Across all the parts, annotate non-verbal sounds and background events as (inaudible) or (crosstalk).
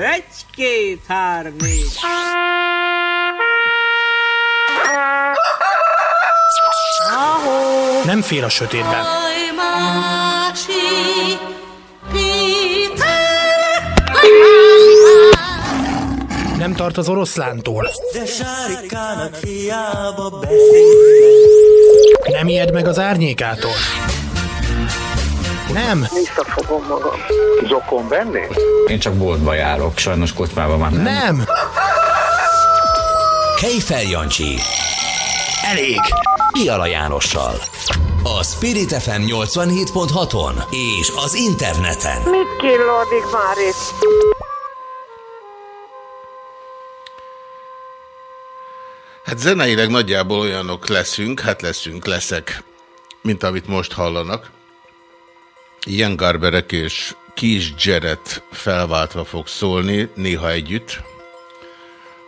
Egy, két, három, négy. Nem fél a sötétben. Nem tart az oroszlántól. De sárikának hiába beszél. Nem ijed meg az árnyékától. Nem. Visszafogom magam. Zokon venni? Én csak boltba járok, sajnos kocsmában már nem. Nem. Kejfel Jancsi. Elég. Iala Jánossal. A Spirit FM 87.6-on és az interneten. Mit killódik már itt? Hát zeneileg nagyjából olyanok leszünk, hát leszünk, leszek, mint amit most hallanak. Ian Garberek és Kis Jarrett felváltva fog szólni, néha együtt.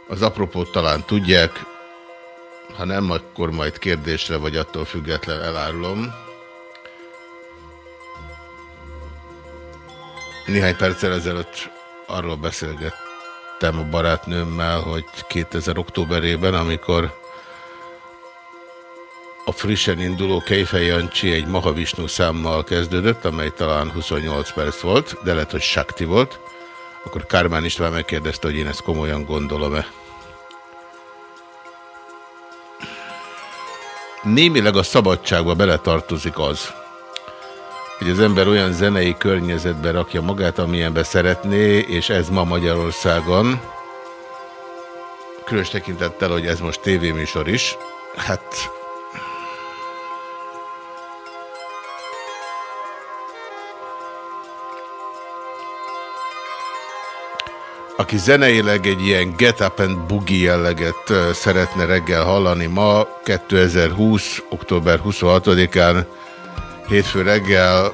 Az apropót talán tudják, ha nem, akkor majd kérdésre vagy attól független elárulom. Néhány perccel ezelőtt arról beszélgettem a barátnőmmel, hogy 2000 októberében, amikor a frissen induló Kejfej Jancsi egy Mahavishnu számmal kezdődött, amely talán 28 perc volt, de lehet, hogy Sakti volt, akkor Kármán István megkérdezte, hogy én ezt komolyan gondolom-e. Némileg a szabadságba beletartozik az, hogy az ember olyan zenei környezetbe rakja magát, amilyenbe szeretné, és ez ma Magyarországon, különös tekintettel, hogy ez most tévéműsor is, hát aki zeneileg egy ilyen get up and boogie jelleget szeretne reggel hallani ma, 2020. október 26-án, hétfő reggel,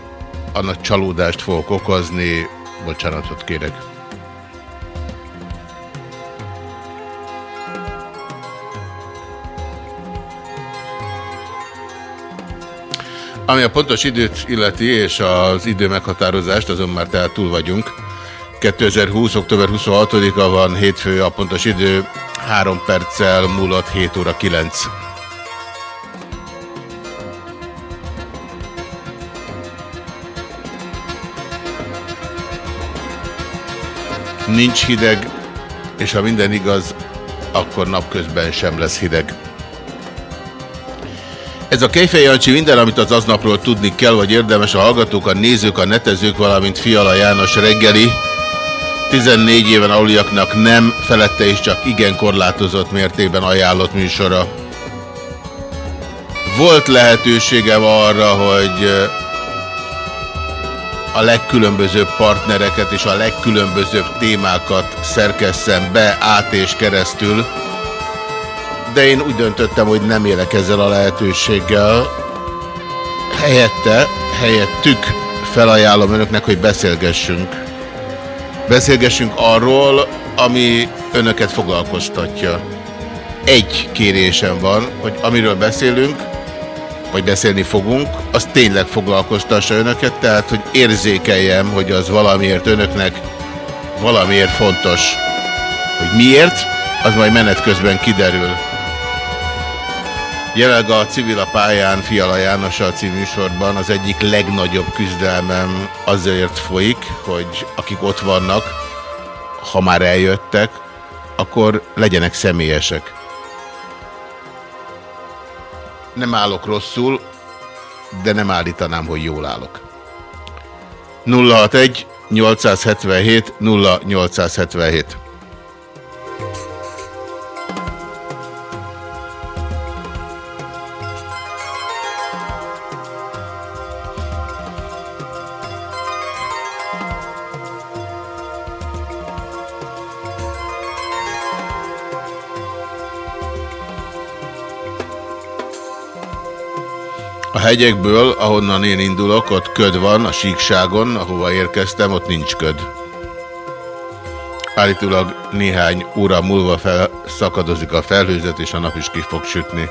annak csalódást fogok okozni, bocsánatot kérek. Ami a pontos időt illeti, és az idő meghatározást, azon már tehát túl vagyunk. 2020. október 26-a van hétfő, a pontos idő 3 perccel múlott 7 óra 9. Nincs hideg, és ha minden igaz, akkor napközben sem lesz hideg. Ez a Kejfej Jancsi minden, amit az aznapról tudni kell, vagy érdemes a hallgatók, a nézők, a netezők, valamint Fiala János reggeli. 14 éven aluliaknak nem, felette is csak igen korlátozott mértékben ajánlott műsora. Volt lehetőségem arra, hogy a legkülönbözőbb partnereket és a legkülönbözőbb témákat szerkesszem be át és keresztül, de én úgy döntöttem, hogy nem élek ezzel a lehetőséggel. Helyette, helyettük felajánlom önöknek, hogy beszélgessünk. Beszélgessünk arról, ami önöket foglalkoztatja. Egy kérésem van, hogy amiről beszélünk, vagy beszélni fogunk, az tényleg foglalkoztassa önöket, tehát hogy érzékeljem, hogy az valamiért önöknek valamiért fontos. Hogy miért, az majd menet közben kiderül. Jelenleg a civil a pályán Fiala Jánossal című sorban az egyik legnagyobb küzdelmem azért folyik, hogy akik ott vannak, ha már eljöttek, akkor legyenek személyesek. Nem állok rosszul, de nem állítanám, hogy jól állok. 061 877 0877 hegyekből, ahonnan én indulok, ott köd van, a síkságon, ahova érkeztem, ott nincs köd. Állítólag néhány óra múlva felszakadozik a felhőzet, és a nap is ki fog sütni.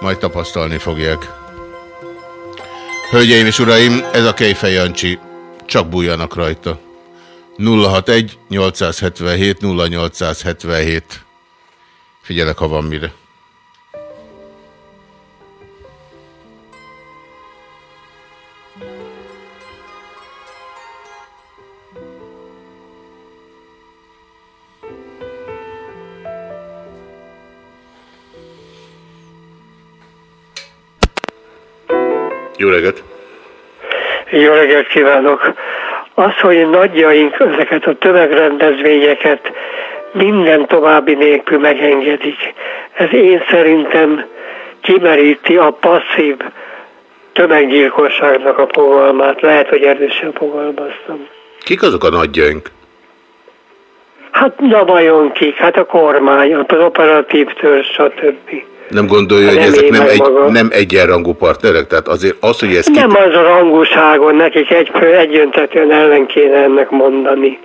Majd tapasztalni fogják. Hölgyeim és uraim, ez a Kejfej Jancsi. Csak bújjanak rajta. 061 877 0877. Figyelek, ha van mire. Jó reggelt! Jó reggelt kívánok! Az, hogy nagyjaink ezeket a tömegrendezvényeket minden további nélkül megengedik, ez én szerintem kimeríti a passzív tömeggyilkosságnak a fogalmát. Lehet, hogy erősen fogalmaztam. Kik azok a nagyjaink? Hát na vajon kik? Hát a kormány, az operatív törzs, stb. Nem gondolja, hogy ezek nem, egy, nem egyenrangú partnerek? Tehát azért az, hogy ez Nem az a rangúságon, nekik egy, egyöntetően ellen kéne ennek mondani.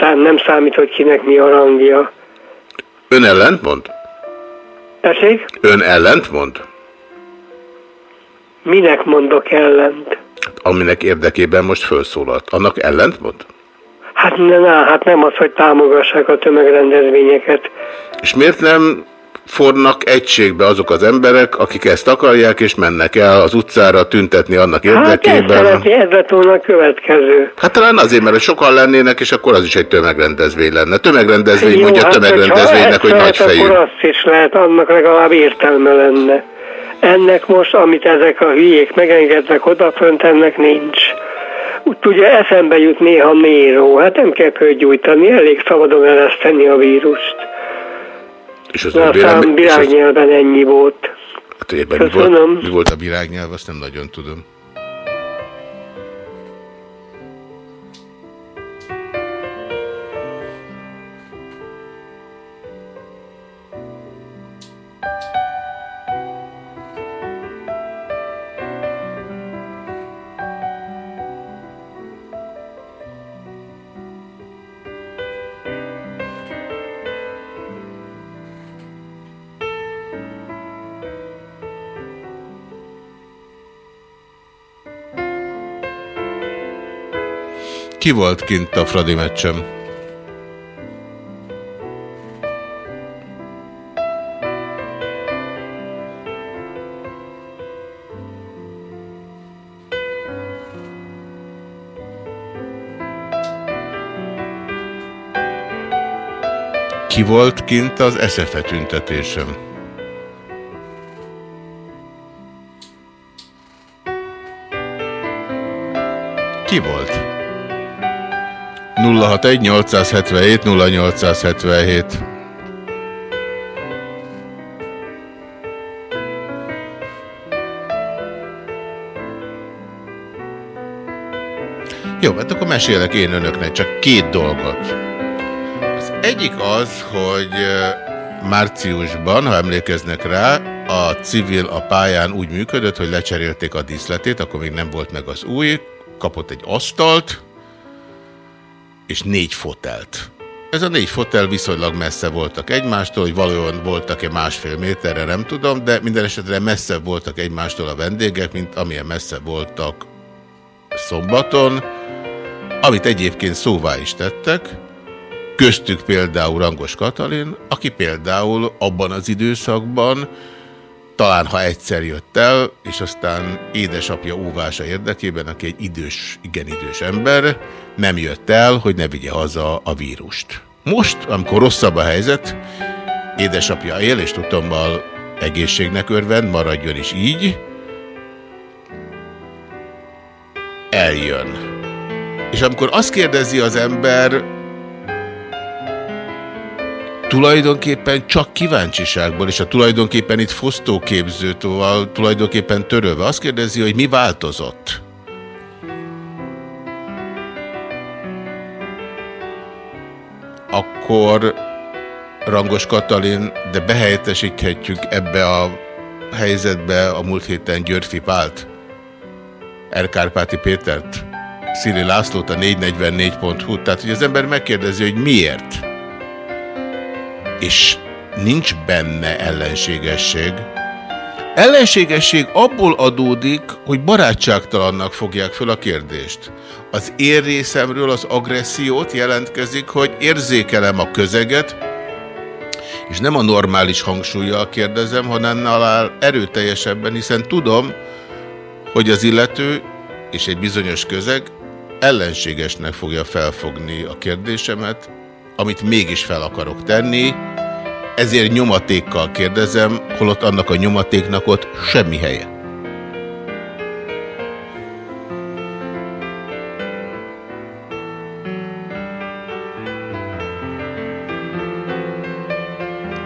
Szám, nem számít, hogy kinek mi a rangja. Ön ellent mond? Tessék? Ön ellent mond? Minek mondok ellent? Aminek érdekében most felszólalt. Annak ellent mond? Hát, ne, na, hát nem az, hogy támogassák a tömegrendezvényeket. És miért nem fornak egységbe azok az emberek, akik ezt akarják, és mennek el az utcára tüntetni annak Hát érdekében? szereti, ez lett volna a következő. Hát talán azért, mert sokan lennének, és akkor az is egy tömegrendezvény lenne. Tömegrendezvény Jó, mondja hát, tömegrendezvénynek, hogy nagy fejű. Akkor azt is lehet, annak legalább értelme lenne. Ennek most, amit ezek a hülyék megengednek odafönt, ennek nincs. Úgy ugye eszembe jut néha Néró, hát nem kell gyújtani, elég szabadon ereszteni a vírust. És az De aztán virágnyelven ennyi volt. Hát, mi volt, mi volt a virágnyelv, azt nem nagyon tudom. Ki volt kint a Fradi meccsem? Ki volt kint az eszefe tüntetésem? Ki volt? 061 877 0877 Jó, hát akkor mesélek én önöknek csak két dolgot. Az egyik az, hogy márciusban, ha emlékeznek rá, a civil a pályán úgy működött, hogy lecserélték a díszletét, akkor még nem volt meg az új, kapott egy asztalt, és négy fotelt. Ez a négy fotel viszonylag messze voltak egymástól, hogy valójában voltak-e másfél méterre, nem tudom, de minden esetre messzebb voltak egymástól a vendégek, mint amilyen messze voltak szombaton, amit egyébként szóvá is tettek, köztük például Rangos Katalin, aki például abban az időszakban talán ha egyszer jött el, és aztán édesapja óvása érdekében, aki egy idős, igen idős ember, nem jött el, hogy ne vigye haza a vírust. Most, amikor rosszabb a helyzet, édesapja él, és tudtommal egészségnek örvend, maradjon is így, eljön. És amikor azt kérdezi az ember, tulajdonképpen csak kíváncsiságból, és a tulajdonképpen itt fosztóképzőtóval tulajdonképpen törölve, azt kérdezi, hogy mi változott? Akkor Rangos Katalin, de behelyettesíthetjük ebbe a helyzetbe a múlt héten Györfi Pált, Erkárpáti Pétert, Szili Lászlót a 444.hu, tehát hogy az ember megkérdezi, hogy miért? És nincs benne ellenségesség, Ellenségesség abból adódik, hogy barátságtalannak fogják föl a kérdést. Az én részemről az agressziót jelentkezik, hogy érzékelem a közeget, és nem a normális hangsúlyjal kérdezem, hanem annál erőteljesebben, hiszen tudom, hogy az illető és egy bizonyos közeg ellenségesnek fogja felfogni a kérdésemet, amit mégis fel akarok tenni, ezért nyomatékkal kérdezem, holott annak a nyomatéknak ott semmi helye.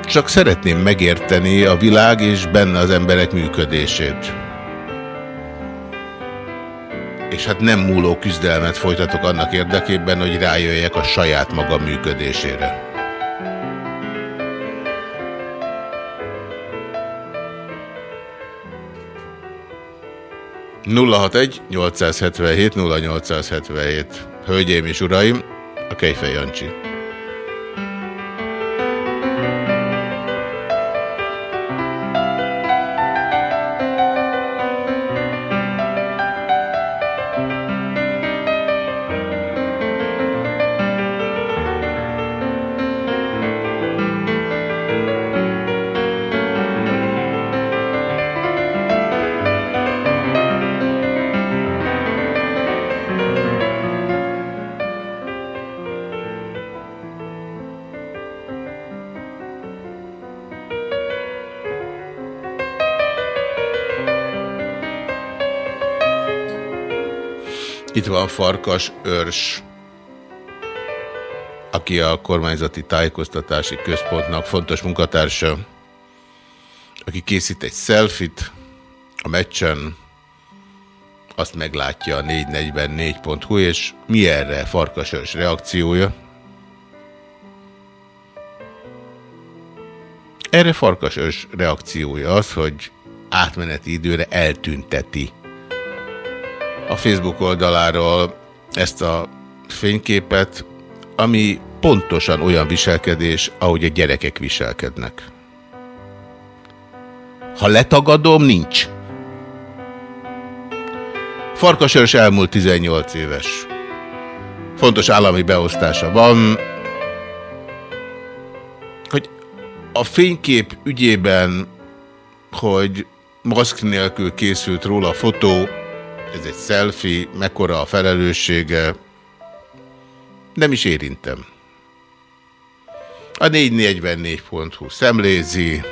Csak szeretném megérteni a világ és benne az emberek működését. És hát nem múló küzdelmet folytatok annak érdekében, hogy rájöjjek a saját maga működésére. 061 877 0877 Hölgyeim és uraim, a Kejfej Jancsi. Itt van Farkas Őrs, aki a kormányzati tájékoztatási központnak fontos munkatársa, aki készít egy selfit a meccsen, azt meglátja a 444.hu, és mi erre Farkas Őrs reakciója? Erre Farkas Őrs reakciója az, hogy átmeneti időre eltünteti a Facebook oldaláról ezt a fényképet, ami pontosan olyan viselkedés, ahogy a gyerekek viselkednek. Ha letagadom, nincs. Farkasörs elmúlt 18 éves. Fontos állami beosztása van, hogy a fénykép ügyében, hogy maszk nélkül készült róla a fotó, ez egy selfie, mekkora a felelőssége, nem is érintem. A 444.hu szemlézi.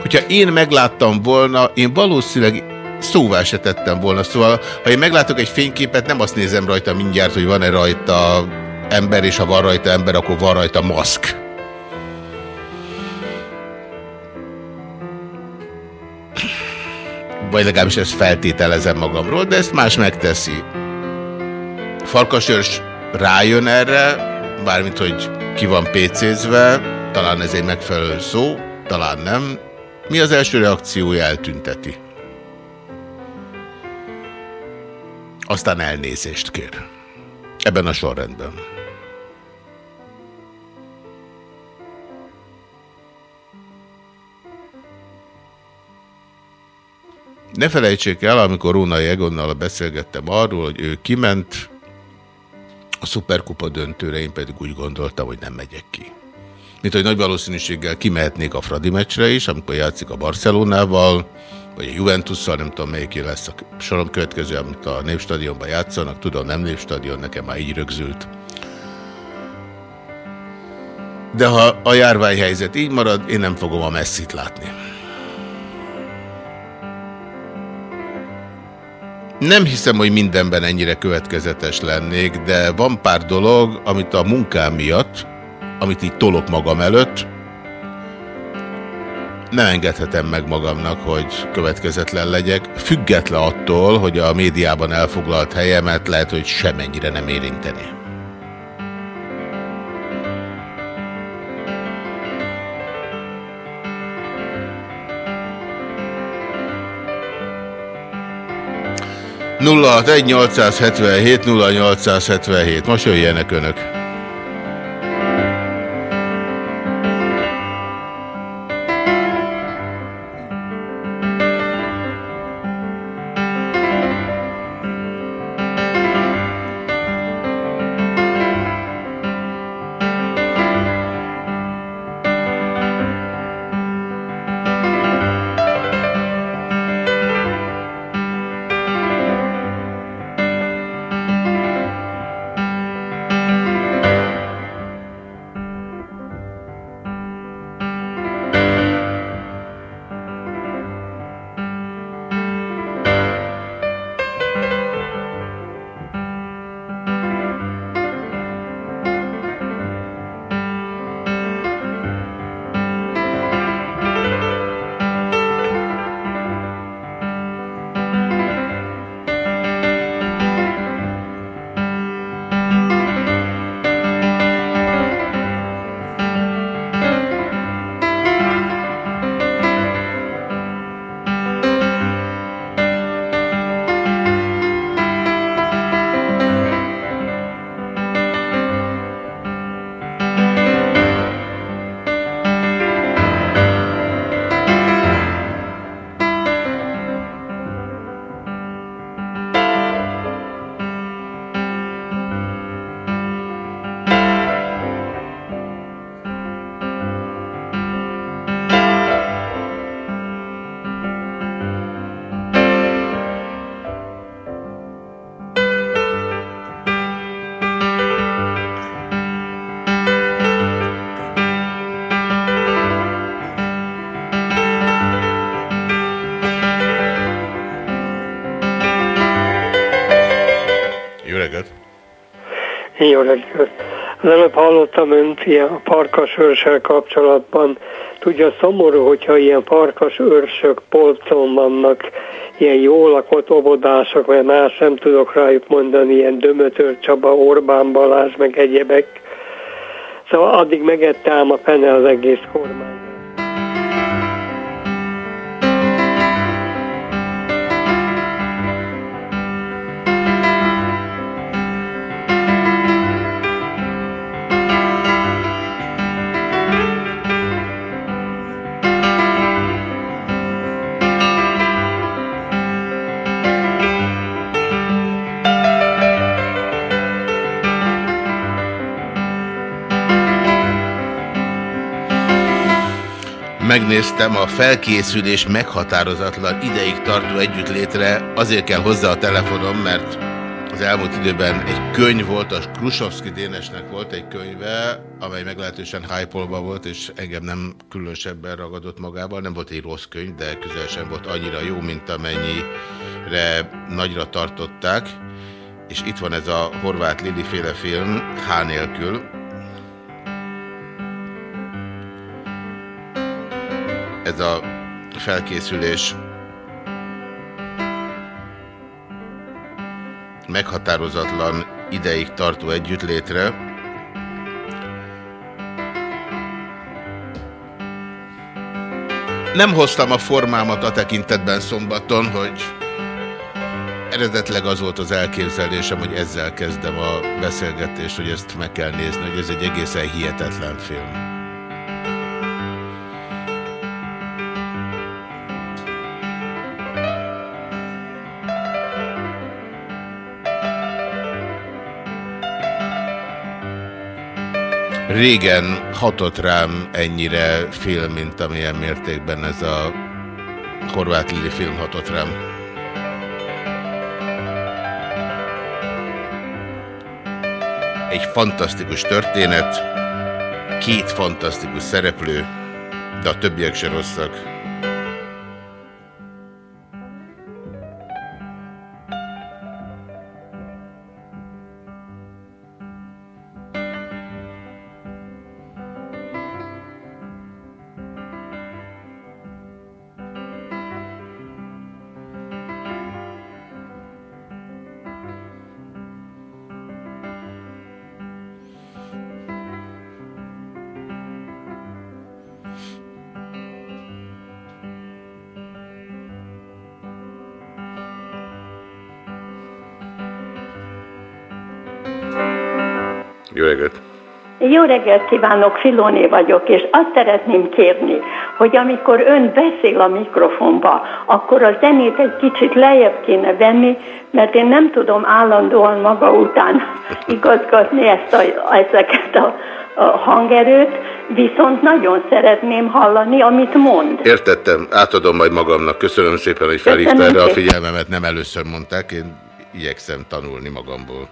Hogyha én megláttam volna, én valószínűleg szóvá se tettem volna. Szóval, ha én meglátok egy fényképet, nem azt nézem rajta mindjárt, hogy van-e rajta ember, és ha van rajta ember, akkor van rajta maszk. Vagy legalábbis ezt feltételezem magamról, de ezt más megteszi. Farkasőrs rájön erre, bármint, hogy ki van PC-zve, talán ez egy megfelelő szó, talán nem. Mi az első reakciója eltünteti? Aztán elnézést kér. Ebben a sorrendben. Ne felejtsék el, amikor Rónai Egonnal beszélgettem arról, hogy ő kiment a szuperkupa döntőre, én pedig úgy gondoltam, hogy nem megyek ki. Mint hogy nagy valószínűséggel kimehetnék a Fradi meccsre is, amikor játszik a Barcelonával, vagy a Juventusszal, nem tudom melyik lesz a sorom következő, amit a Népstadionban játszanak, tudom, nem Népstadion, nekem már így rögzült. De ha a járványhelyzet így marad, én nem fogom a messzit látni. Nem hiszem, hogy mindenben ennyire következetes lennék, de van pár dolog, amit a munkám miatt, amit így tolok magam előtt, nem engedhetem meg magamnak, hogy következetlen legyek, független attól, hogy a médiában elfoglalt helyemet lehet, hogy semennyire nem érinteni. 061 877 0877. Most jöjjenek önök. Az előbb hallottam önt ilyen a parkas őrsel kapcsolatban. Tudja, szomorú, hogyha ilyen parkas őrsök polcon vannak, ilyen jó lakott obodások, mert más nem tudok rájuk mondani, ilyen Dömötör Csaba, Orbán Balázs, meg egyebek. Szóval addig megette ám a pene az egész kormány. Megnéztem a felkészülés meghatározatlan ideig tartó együttlétre, azért kell hozzá a telefonom, mert az elmúlt időben egy könyv volt, a Krusovszki Dénesnek volt egy könyve, amely meglehetősen hype volt, és engem nem különösebben ragadott magával. Nem volt egy rossz könyv, de közel sem volt annyira jó, mint amennyire nagyra tartották. És itt van ez a horvát Lili féle film, H nélkül, ez a felkészülés meghatározatlan ideig tartó együttlétre. Nem hoztam a formámat a tekintetben szombaton, hogy eredetleg az volt az elképzelésem, hogy ezzel kezdem a beszélgetést, hogy ezt meg kell nézni, hogy ez egy egészen hihetetlen film. Régen hatott rám ennyire film, mint amilyen mértékben ez a Horváth Lili film hatott rám. Egy fantasztikus történet, két fantasztikus szereplő, de a többiek se rosszak. Jó reggelt! Jó reggelt kívánok, Filóné vagyok, és azt szeretném kérni, hogy amikor ön beszél a mikrofonba, akkor a zenét egy kicsit lejjebb kéne venni, mert én nem tudom állandóan maga után (laughs) igazgatni ezt a, ezeket a, a hangerőt, viszont nagyon szeretném hallani, amit mond. Értettem, átadom majd magamnak. Köszönöm szépen, hogy felhívta erre a figyelmemet, nem először mondták, én igyekszem tanulni magamból.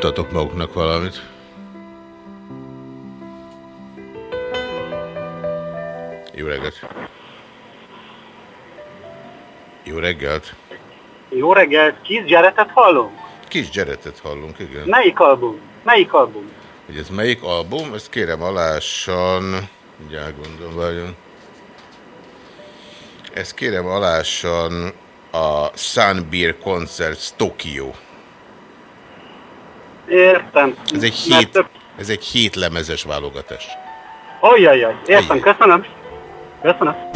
Mutatok maguknak valamit. Jó reggelt! Jó reggelt! Jó reggelt! Kis Jaretet hallunk? Kis Jaretet hallunk, igen. Melyik album? Melyik album? Hogy ez melyik album? Ezt kérem alássan... Mindjárt gondolom, várjon. Ezt kérem alássan a Sunbeer Concerts Tokyo. Értem. Ez egy hét, több... ez egy hét lemezes válogatás. Ajjajjaj, értem, Ajjaj. köszönöm. Köszönöm.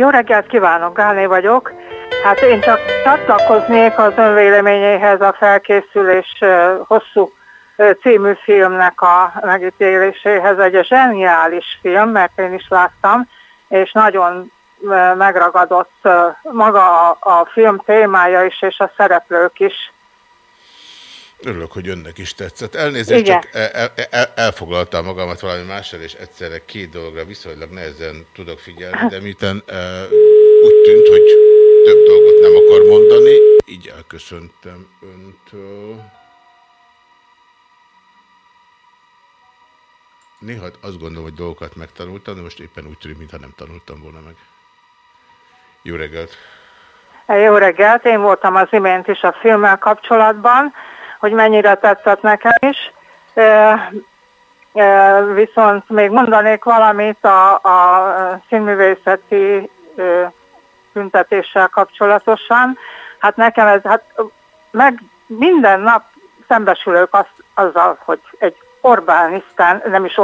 Jó reggelt kívánok, Gálné vagyok. Hát én csak csatlakoznék az önvéleményéhez a felkészülés hosszú című filmnek a megítéléséhez. Egy zseniális film, mert én is láttam, és nagyon megragadott maga a, a film témája is, és a szereplők is. Örülök, hogy önnek is tetszett. Elnézést, Igen. csak el, el, elfoglaltam magamat valami mással, és egyszerre két dologra viszonylag nehezen tudok figyelni, de miután uh, úgy tűnt, hogy több dolgot nem akar mondani, így elköszöntem öntől. Néha azt gondolom, hogy dolgokat megtanultam, de most éppen úgy tűnik, mintha nem tanultam volna meg. Jó reggelt! Jó reggelt, én voltam az imént is a filmmel kapcsolatban, hogy mennyire tetszett nekem is. Viszont még mondanék valamit a, a színművészeti büntetéssel kapcsolatosan. Hát nekem ez, hát meg minden nap szembesülök az, azzal, hogy egy Orbánisztán, nem is,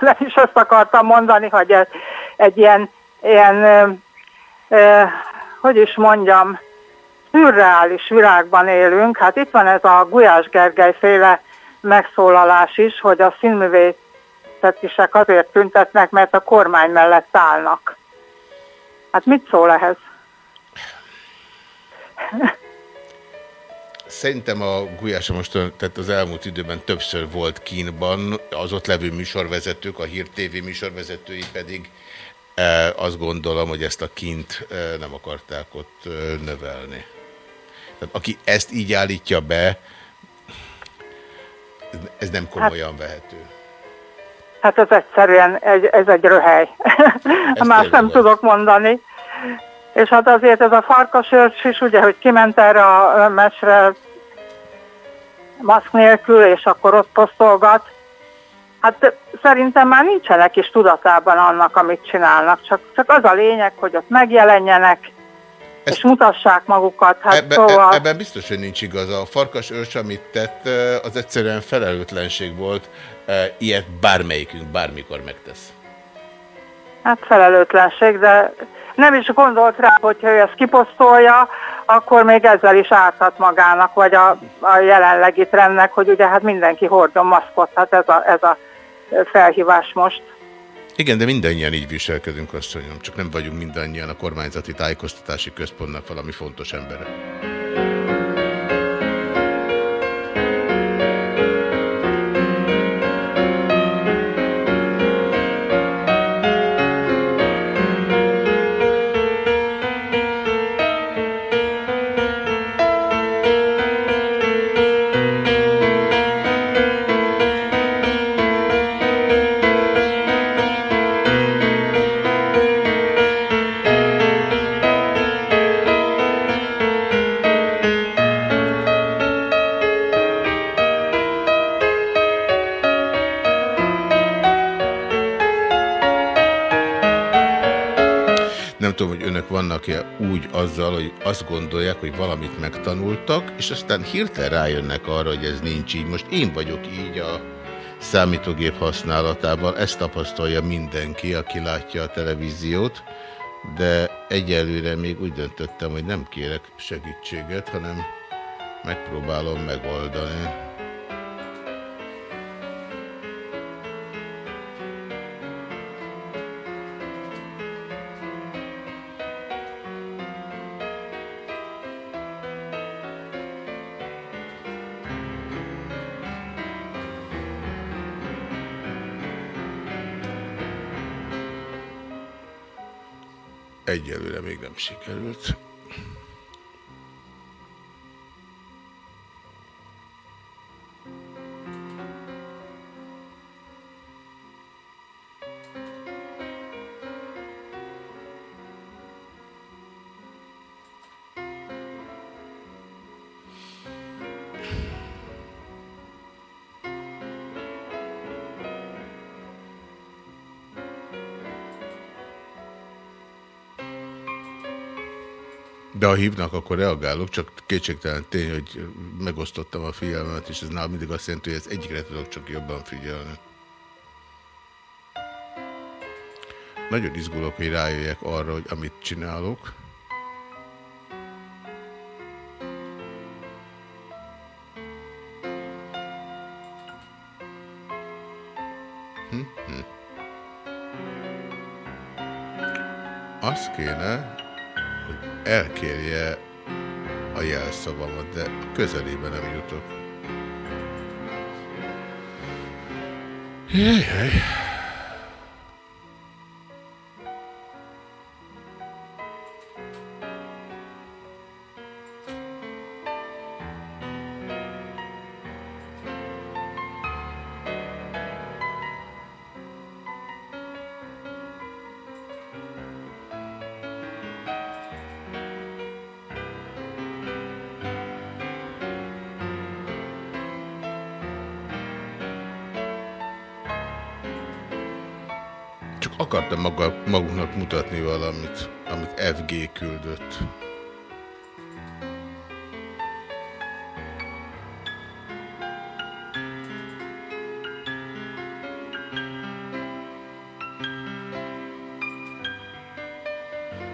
nem is azt akartam mondani, hogy ez egy ilyen, ilyen ö, ö, hogy is mondjam, szürreális világban élünk. Hát itt van ez a Gulyás Gergely féle megszólalás is, hogy a színművészetisek azért tüntetnek, mert a kormány mellett állnak. Hát mit szól ehhez? Szerintem a Gulyás most tehát az elmúlt időben többször volt kínban, az ott levő műsorvezetők, a Hír TV műsorvezetői pedig e, azt gondolom, hogy ezt a kint e, nem akarták ott e, növelni. Tehát aki ezt így állítja be, ez, ez nem komolyan hát, vehető. Hát ez egyszerűen egy, ez egy röhely. (laughs) Más nem tudok mondani. És hát azért ez a farkasőrs is, ugye, hogy kiment erre a mesre maszk nélkül, és akkor ott posztolgat. Hát szerintem már nincsenek is tudatában annak, amit csinálnak. Csak, csak az a lényeg, hogy ott megjelenjenek, És mutassák magukat. Hát ebbe, szóval... Ebben biztos, hogy nincs igaz. A farkas őrs, amit tett, az egyszerűen felelőtlenség volt. Ilyet bármelyikünk bármikor megtesz. Hát felelőtlenség, de nem is gondolt rá, hogyha ő ezt kiposztolja, akkor még ezzel is árthat magának, vagy a, a jelenlegi trendnek, hogy ugye hát mindenki hordjon maszkot, hát ez a, ez a felhívás most. Igen, de mindannyian így viselkedünk, mondjam, csak nem vagyunk mindannyian a kormányzati tájékoztatási központnak valami fontos embere. Vannak-e úgy azzal, hogy azt gondolják, hogy valamit megtanultak, és aztán hirtelen rájönnek arra, hogy ez nincs így. Most én vagyok így a számítógép használatával, ezt tapasztalja mindenki, aki látja a televíziót, de egyelőre még úgy döntöttem, hogy nem kérek segítséget, hanem megpróbálom megoldani. Még nem sikerült. Hívnak, akkor reagálok, csak kétségtelen tény, hogy megosztottam a figyelmemet, és ez nálam mindig azt jelenti, hogy ez egyikre tudok csak jobban figyelni. Nagyon izgulok, hogy rájöjjek arra, hogy amit csinálok. Hm -hm. Az kéne, hogy elkérje a jelszavamat, de közelébe nem jutok. Jaj, mutatni valamit, amit FG küldött.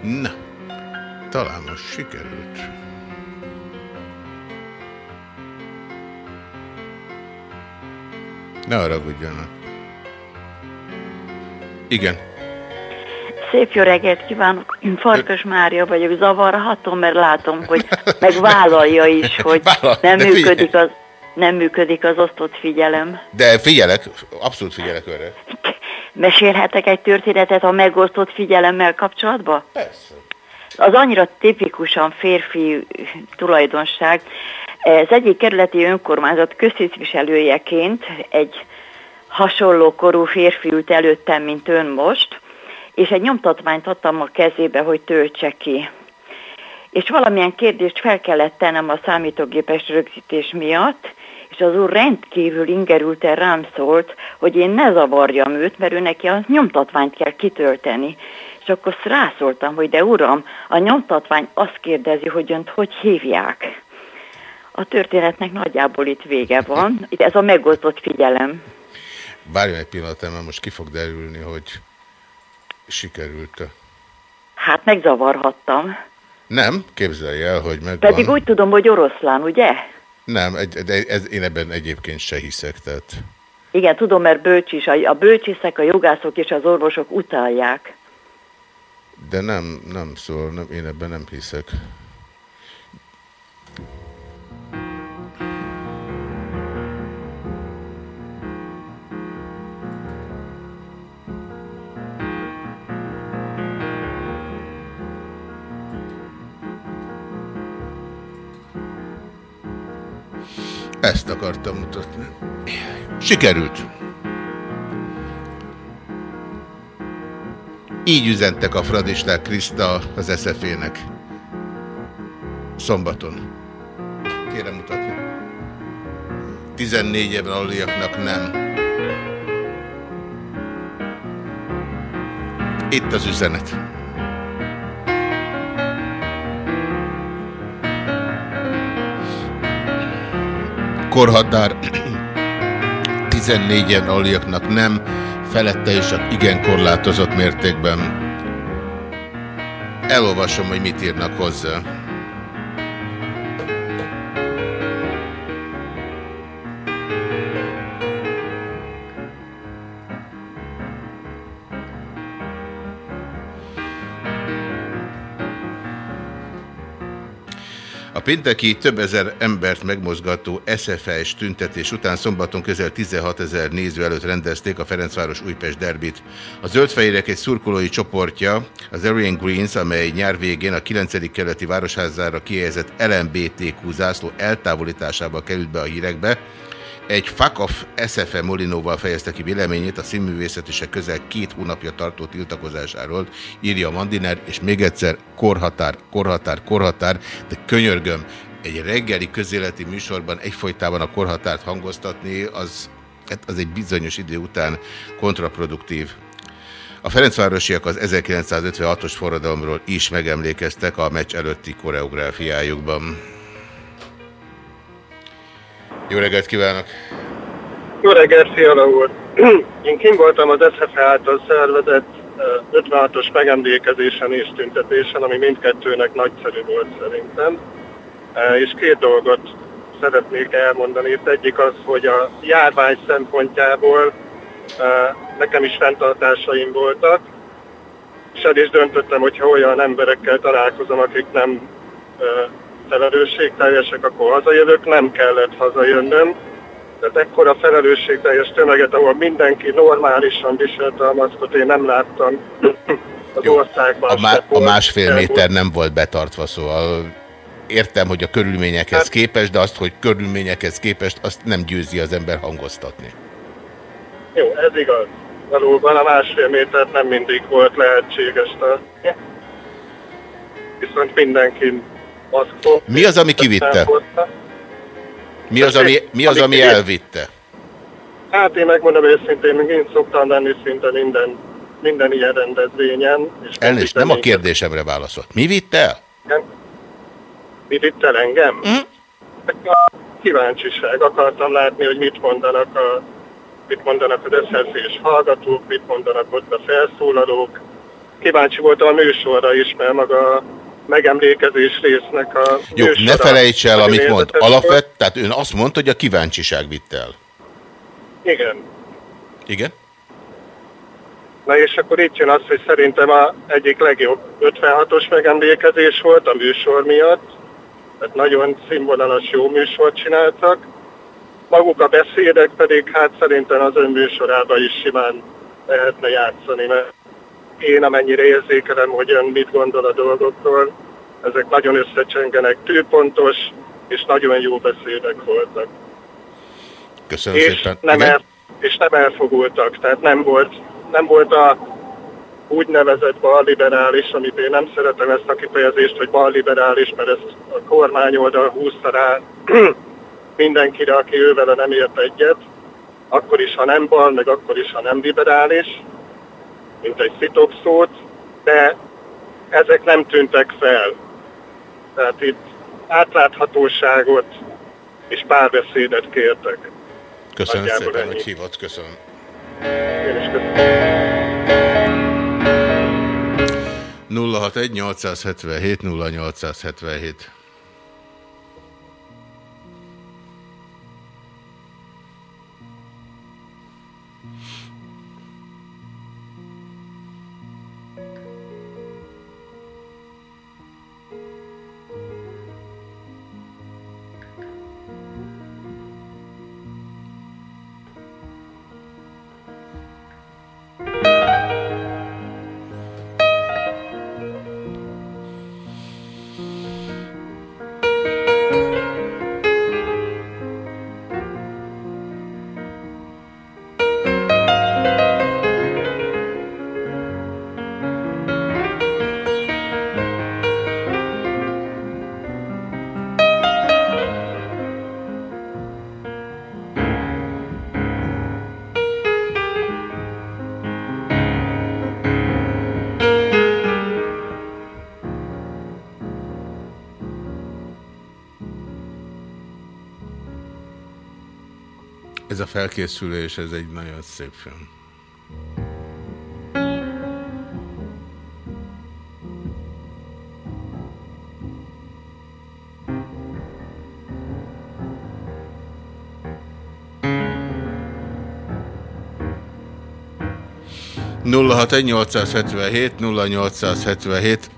Na, talán most sikerült. Ne haragudjanak. Igen. Szép jó reggelt kívánok, Én Farkas Mária vagyok, zavarhatom, mert látom, hogy megvállalja is, hogy (laughs) Vállal, nem működik, az, nem működik az osztott figyelem. De figyelek, abszolút figyelek őre. Mesélhetek egy történetet a megosztott figyelemmel kapcsolatban? Persze. Az annyira tipikusan férfi tulajdonság. Ez egyik kerületi önkormányzat köztisztviselőjeként egy hasonló korú férfi ült előttem, mint ön most, és egy nyomtatványt adtam a kezébe, hogy töltse ki. És valamilyen kérdést fel kellett tennem a számítógépes rögzítés miatt, és az úr rendkívül ingerülten rám szólt, hogy én ne zavarjam őt, mert ő neki a nyomtatványt kell kitölteni. És akkor rászóltam, hogy de uram, a nyomtatvány azt kérdezi, hogy önt hogy hívják. A történetnek nagyjából itt vége van. Ez a megosztott figyelem. Várjon egy pillanat, mert most ki fog derülni, hogy sikerült -e. Hát megzavarhattam. Nem, képzelj el, hogy megvan. Pedig úgy tudom, hogy oroszlán, ugye? Nem, de ez, én ebben egyébként se hiszek, tehát... Igen, tudom, mert bölcs is. A, a bölcsészek, a jogászok és az orvosok utálják. De nem, nem szól, nem, én ebben nem hiszek. Ezt akartam mutatni. Sikerült. Így üzentek a Fradisták Kriszta az SZF-ének. Szombaton. Kérem mutatni. 14 éven aluliaknak nem. Itt az üzenet. Korhatár 14-en (clears throat) aluliaknak nem, felette és csak igen korlátozott mértékben. Elolvasom, hogy mit írnak hozzá. Pénteki több ezer embert megmozgató SFS tüntetés után szombaton közel 16 ezer néző előtt rendezték a Ferencváros Újpest derbit. A zöldfehérek egy szurkolói csoportja, az Aryan Greens, amely nyár végén a 9. keleti városházára kihelyezett LMBTQ zászló eltávolításába került be a hírekbe, egy Off SFE Molinóval fejezte ki véleményét a színművészetisek közel két hónapja tartó tiltakozásáról, írja Mandiner, és még egyszer korhatár, korhatár, korhatár, de könyörgöm, egy reggeli közéleti műsorban egyfolytában a korhatárt hangoztatni, az, hát az egy bizonyos idő után kontraproduktív. A Ferencvárosiak az 1956-os forradalomról is megemlékeztek a meccs előtti koreográfiájukban. Jó reggelt kívánok! Jó reggelt, Fiala úr! (clears throat) Én kim voltam az SZF által szervezett ö, 56-os megemlékezésen és tüntetésen, ami mindkettőnek nagyszerű volt szerintem. E, És két dolgot szeretnék elmondani. Itt egyik az, hogy a járvány szempontjából e, nekem is fenntartásaim voltak, és el is döntöttem, hogy ha olyan emberekkel találkozom, akik nem e, felelősségteljesek, akkor hazajövök, nem kellett hazajönnöm. Tehát ekkora felelősségteljes tömeget, ahol mindenki normálisan viselte a maszkot, én nem láttam (clears throat) az országban. A, má, a másfél Elmúlt- méter nem volt betartva, szóval értem, hogy a körülményekhez Hát- képest, de azt, hogy körülményekhez képest, azt nem győzi az ember hangoztatni. Jó, ez igaz. Valóban a másfél métert nem mindig volt lehetséges tartani. Viszont mindenki maszkot. Mi az, ami kivitte? Mi az, ami, mi az, ami elvitte? Hát én megmondom őszintén, még én szoktam lenni szinte minden, minden ilyen rendezvényen. És Elnézést, nem a kérdésemre válaszolt. Mi vitte el? Mi vitt el engem? Hm? A kíváncsiság. Akartam látni, hogy mit mondanak a mit mondanak az összeszés hallgatók, mit mondanak ott a felszólalók. Kíváncsi voltam a műsorra is, mert maga megemlékezés résznek a Jó, ne felejts el, amit mond. Alapvet, tehát ön azt mondta, hogy a kíváncsiság vitte el. Igen. Igen? Na és akkor itt jön az, hogy szerintem a egyik legjobb 56-os megemlékezés volt a műsor miatt. Tehát nagyon színvonalas jó műsort csináltak. Maguk a beszédek pedig hát szerintem az ön műsorában is simán lehetne játszani, mert én amennyire érzékelem, hogy ön mit gondol a dolgokról, ezek nagyon összecsengenek, tűpontos és nagyon jó beszédek voltak. Köszönöm és szépen. nem, el, és nem elfogultak, tehát nem volt, nem volt a úgynevezett balliberális, amit én nem szeretem ezt a kifejezést, hogy balliberális, mert ezt a kormányoldal húzta rá (clears throat) mindenkire, aki ővele nem ért egyet, akkor is, ha nem bal, meg akkor is, ha nem liberális, mint egy szitokszót, de ezek nem tűntek fel. Tehát itt átláthatóságot és párbeszédet kértek. Köszönöm Nagyjából szépen, ennyi. hogy hívott. Köszönöm. Én is köszönöm. 061 877 0877 Ez a felkészülés, ez egy nagyon szép film. nulla hat egy 877 0877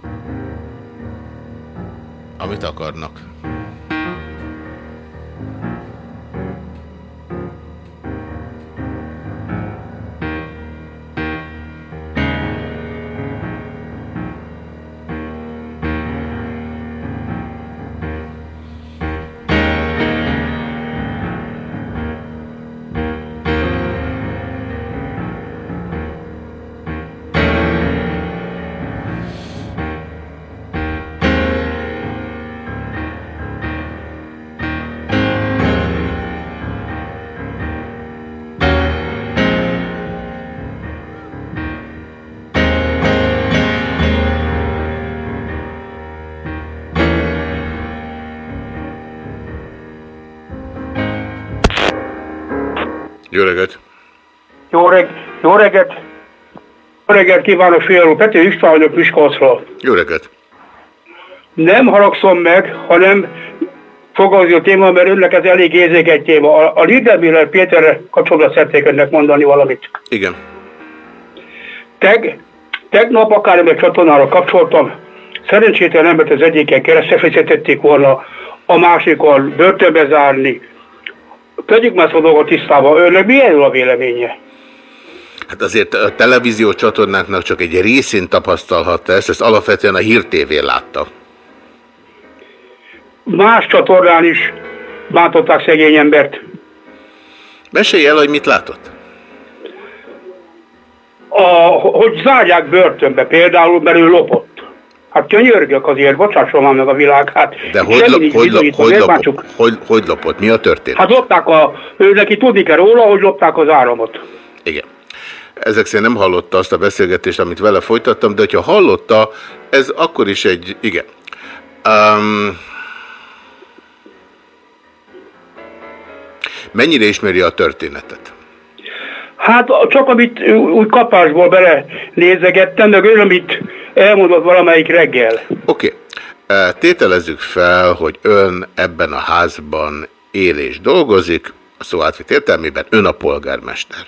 amit akarnak. Reggelt! Kívánok, Fialó Peti István vagyok Miskolcról. Jó reggelt! Nem haragszom meg, hanem fogalmazni a téma, mert önnek ez elég érzékeny téma. A, a Liedermiller Péterre kapcsolatban szeretnék önnek mondani valamit. Igen. Teg, tegnap akár egy csatornára kapcsoltam, szerencsétlen embert az egyiken keresztesítették volna, a másikon börtönbe zárni. Tegyük már ezt a dolgot tisztába. Önnek mi erről a véleménye? Hát azért a televízió csatornáknak csak egy részén tapasztalhatta ezt, ezt alapvetően a Hír TV látta. Más csatornán is bántották szegény embert. Mesélj el, hogy mit látott. A, hogy zárják börtönbe például, mert ő lopott. Hát könyörgök azért, bocsásson már meg a világ. Hát, De hogy, lop, hogy, lop, hogy, lopott, hogy, hogy lopott? Mi a történet? Hát lopták a, ő neki tudni kell róla, hogy lopták az áramot. Igen. Ezek szerint nem hallotta azt a beszélgetést, amit vele folytattam, de hogyha hallotta, ez akkor is egy... Igen. Um, mennyire ismeri a történetet? Hát csak amit úgy kapásból bele nézegettem, meg ő, amit elmondott valamelyik reggel. Oké. Okay. Tételezzük fel, hogy ön ebben a házban él és dolgozik, a szó átvitt értelmében ön a polgármester.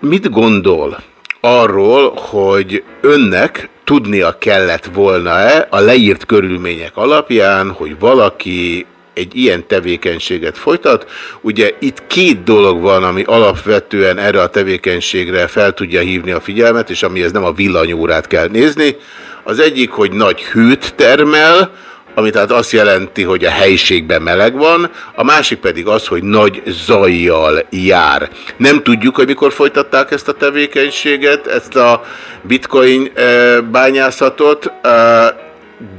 Mit gondol arról, hogy önnek tudnia kellett volna-e a leírt körülmények alapján, hogy valaki egy ilyen tevékenységet folytat. Ugye itt két dolog van, ami alapvetően erre a tevékenységre fel tudja hívni a figyelmet, és amihez nem a villanyórát kell nézni. Az egyik, hogy nagy hőt termel, ami tehát azt jelenti, hogy a helyiségben meleg van, a másik pedig az, hogy nagy zajjal jár. Nem tudjuk, hogy mikor folytatták ezt a tevékenységet, ezt a bitcoin eh, bányászatot, eh,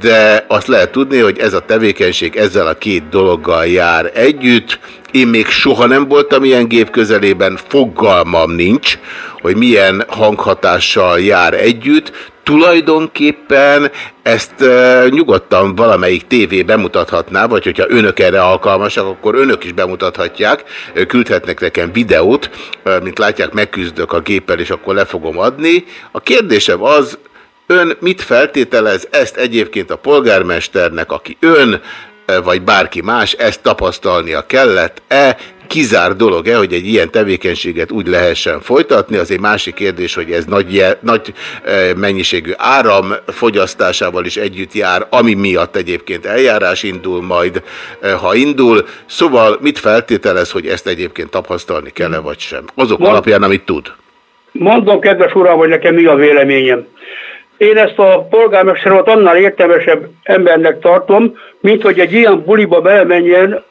de azt lehet tudni, hogy ez a tevékenység ezzel a két dologgal jár együtt. Én még soha nem voltam ilyen gép közelében, fogalmam nincs, hogy milyen hanghatással jár együtt. Tulajdonképpen ezt nyugodtan valamelyik tévé bemutathatná, vagy hogyha önök erre alkalmasak, akkor önök is bemutathatják, küldhetnek nekem videót, mint látják, megküzdök a géppel, és akkor le fogom adni. A kérdésem az, Ön mit feltételez ezt egyébként a polgármesternek, aki ön, vagy bárki más, ezt tapasztalnia kellett-e? Kizár dolog-e, hogy egy ilyen tevékenységet úgy lehessen folytatni? Az egy másik kérdés, hogy ez nagy, nagy mennyiségű áram fogyasztásával is együtt jár, ami miatt egyébként eljárás indul majd, ha indul. Szóval mit feltételez, hogy ezt egyébként tapasztalni kell-e, vagy sem? Azok Mond, alapján, amit tud. Mondom, kedves uram, hogy nekem mi a véleményem. Én ezt a polgármesteret annál értelmesebb embernek tartom, mint hogy egy ilyen buliba belemenjen,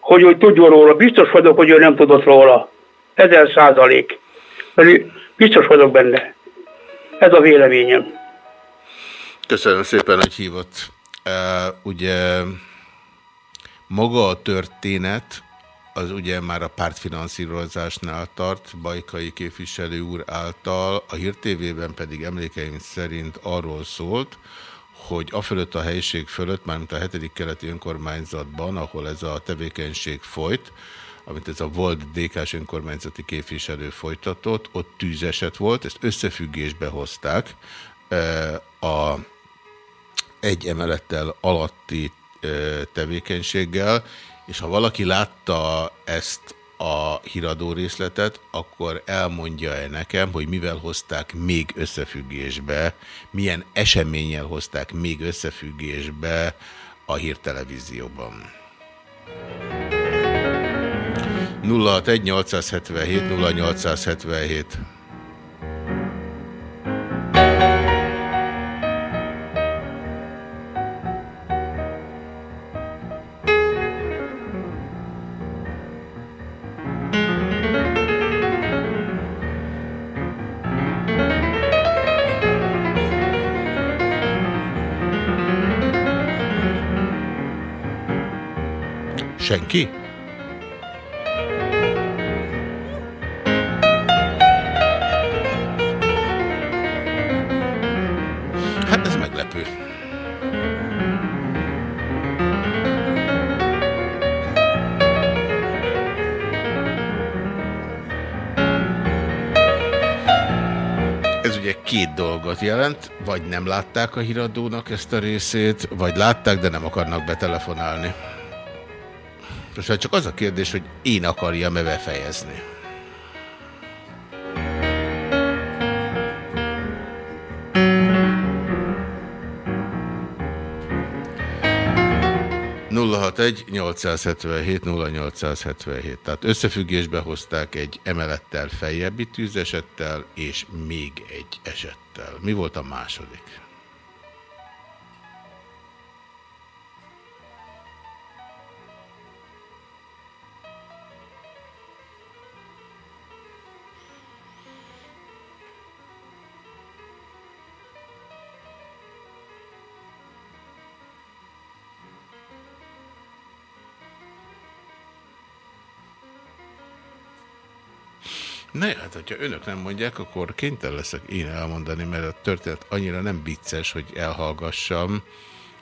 hogy hogy tudjon róla. Biztos vagyok, hogy ő nem tudott róla. Ezer százalék. Biztos vagyok benne. Ez a véleményem. Köszönöm szépen, hogy hívott. Uh, ugye maga a történet az ugye már a pártfinanszírozásnál tart, Bajkai képviselő úr által, a Hír TV-ben pedig emlékeim szerint arról szólt, hogy a fölött a helyiség fölött, mármint a 7. keleti önkormányzatban, ahol ez a tevékenység folyt, amit ez a volt DK-s önkormányzati képviselő folytatott, ott tűzeset volt, ezt összefüggésbe hozták a egy emelettel alatti tevékenységgel, és ha valaki látta ezt a híradó részletet, akkor elmondja-e nekem, hogy mivel hozták még összefüggésbe, milyen eseménnyel hozták még összefüggésbe a hírtelevízióban. 061 877 0877 Senki? Hát ez meglepő. két dolgot jelent, vagy nem látták a híradónak ezt a részét, vagy látták, de nem akarnak betelefonálni. Most hát csak az a kérdés, hogy én akarjam-e befejezni. egy 877 0877. Tehát összefüggésbe hozták egy emelettel feljebbi tűzesettel, és még egy esettel. Mi volt a második? Ne, hát hogyha önök nem mondják, akkor kénytelen leszek én elmondani, mert a történet annyira nem vicces, hogy elhallgassam,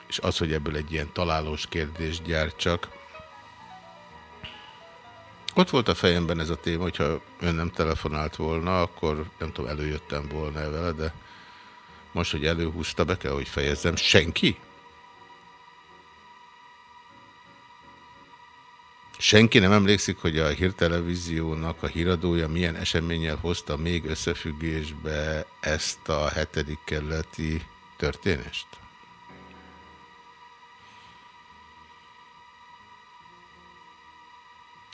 és az, hogy ebből egy ilyen találós kérdést gyártsak. Ott volt a fejemben ez a téma, hogyha ön nem telefonált volna, akkor nem tudom, előjöttem volna vele, de most, hogy előhúzta, be kell, hogy fejezzem. Senki? Senki nem emlékszik, hogy a hírtelevíziónak a híradója milyen eseménnyel hozta még összefüggésbe ezt a hetedik kerületi történést?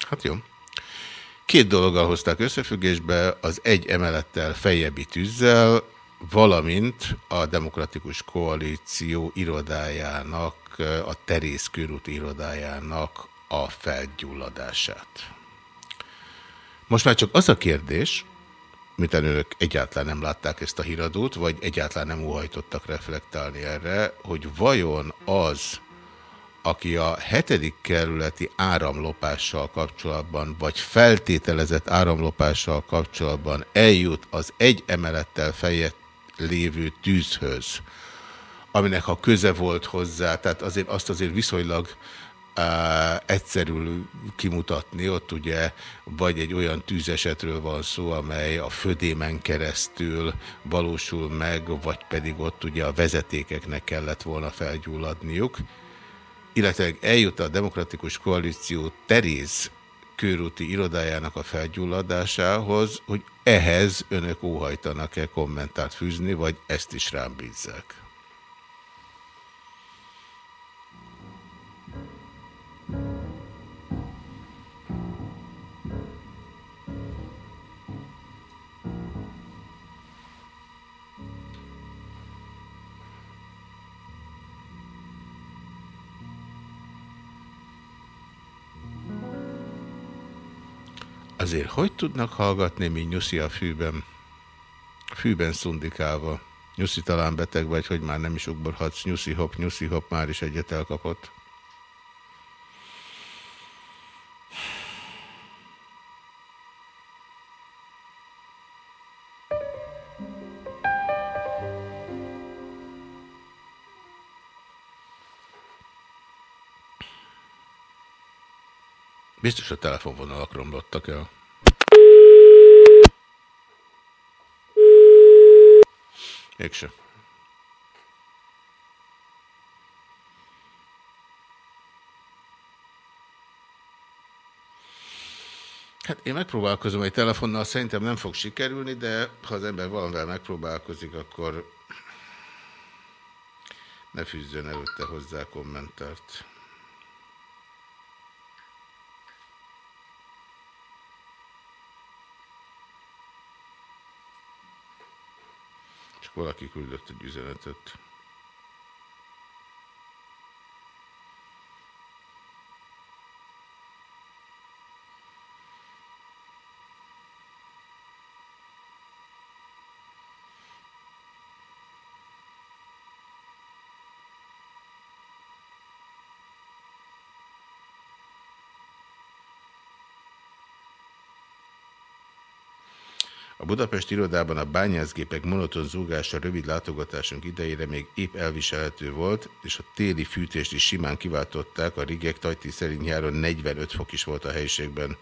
Hát jó. Két dologgal hozták összefüggésbe, az egy emelettel fejebbi tűzzel, valamint a Demokratikus Koalíció irodájának, a Terész körút irodájának a felgyulladását. Most már csak az a kérdés, mint önök egyáltalán nem látták ezt a híradót, vagy egyáltalán nem óhajtottak reflektálni erre, hogy vajon az, aki a hetedik kerületi áramlopással kapcsolatban, vagy feltételezett áramlopással kapcsolatban eljut az egy emelettel fejet lévő tűzhöz, aminek ha köze volt hozzá, tehát azért azt azért viszonylag egyszerű kimutatni, ott ugye vagy egy olyan tűzesetről van szó, amely a födémen keresztül valósul meg, vagy pedig ott ugye a vezetékeknek kellett volna felgyulladniuk, illetve eljut a Demokratikus Koalíció Teréz körúti irodájának a felgyulladásához, hogy ehhez önök óhajtanak-e kommentárt fűzni, vagy ezt is rám bízzák. Azért hogy tudnak hallgatni, mi nyuszi a fűben? Fűben szundikálva. Nyuszi talán beteg vagy, hogy már nem is ugorhatsz. Nyuszi hop, nyuszi hop, már is egyet elkapott. Biztos a telefonvonalak romlottak el. Mégse. Hát én megpróbálkozom egy telefonnal, szerintem nem fog sikerülni, de ha az ember valamivel megpróbálkozik, akkor ne fűzzön előtte hozzá kommentárt. Valaki küldött egy üzenetet. A Budapest irodában a bányászgépek monoton zúgása rövid látogatásunk idejére még épp elviselhető volt, és a téli fűtést is simán kiváltották, a rigek tajti szerint nyáron 45 fok is volt a helyiségben.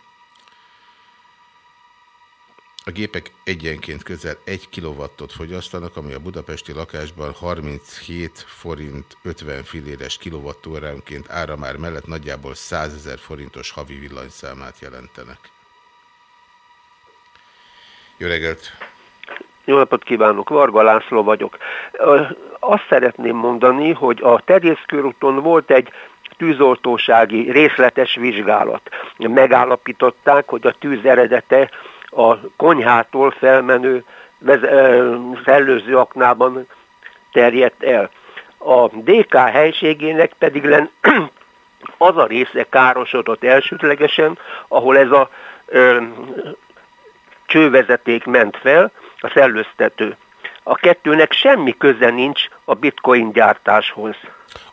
A gépek egyenként közel 1 kilowattot fogyasztanak, ami a budapesti lakásban 37 forint 50 filléres kilovattóránként áramár mellett nagyjából 100 ezer forintos havi villanyszámát jelentenek. Jó reggelt! Jó napot kívánok, Varga László vagyok. Azt szeretném mondani, hogy a terjeszkörúton volt egy tűzoltósági részletes vizsgálat. Megállapították, hogy a tűz eredete a konyhától felmenő szellőző aknában terjedt el. A DK helységének pedig len (clears throat) az a része károsodott elsődlegesen, ahol ez a csővezeték ment fel, a szellőztető. A kettőnek semmi köze nincs a bitcoin gyártáshoz.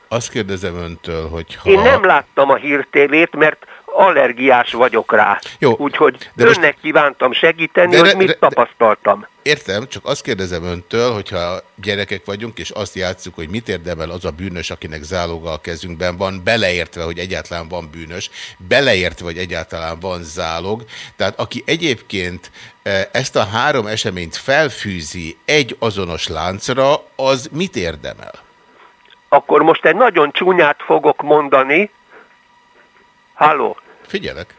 Azt kérdezem öntől, hogy ha... Én nem láttam a hírtévét, mert allergiás vagyok rá. Jó, Úgyhogy de most- önnek kívántam segíteni, De hogy mit tapasztaltam. Értem, csak azt kérdezem öntől, hogyha gyerekek vagyunk, és azt játszuk, hogy mit érdemel az a bűnös, akinek záloga a kezünkben van, beleértve, hogy egyáltalán van bűnös, beleértve, hogy egyáltalán van zálog. Tehát aki egyébként eh, ezt a három eseményt felfűzi egy azonos láncra, az mit érdemel? Akkor most egy nagyon csúnyát fogok mondani. Halló? Figyelek.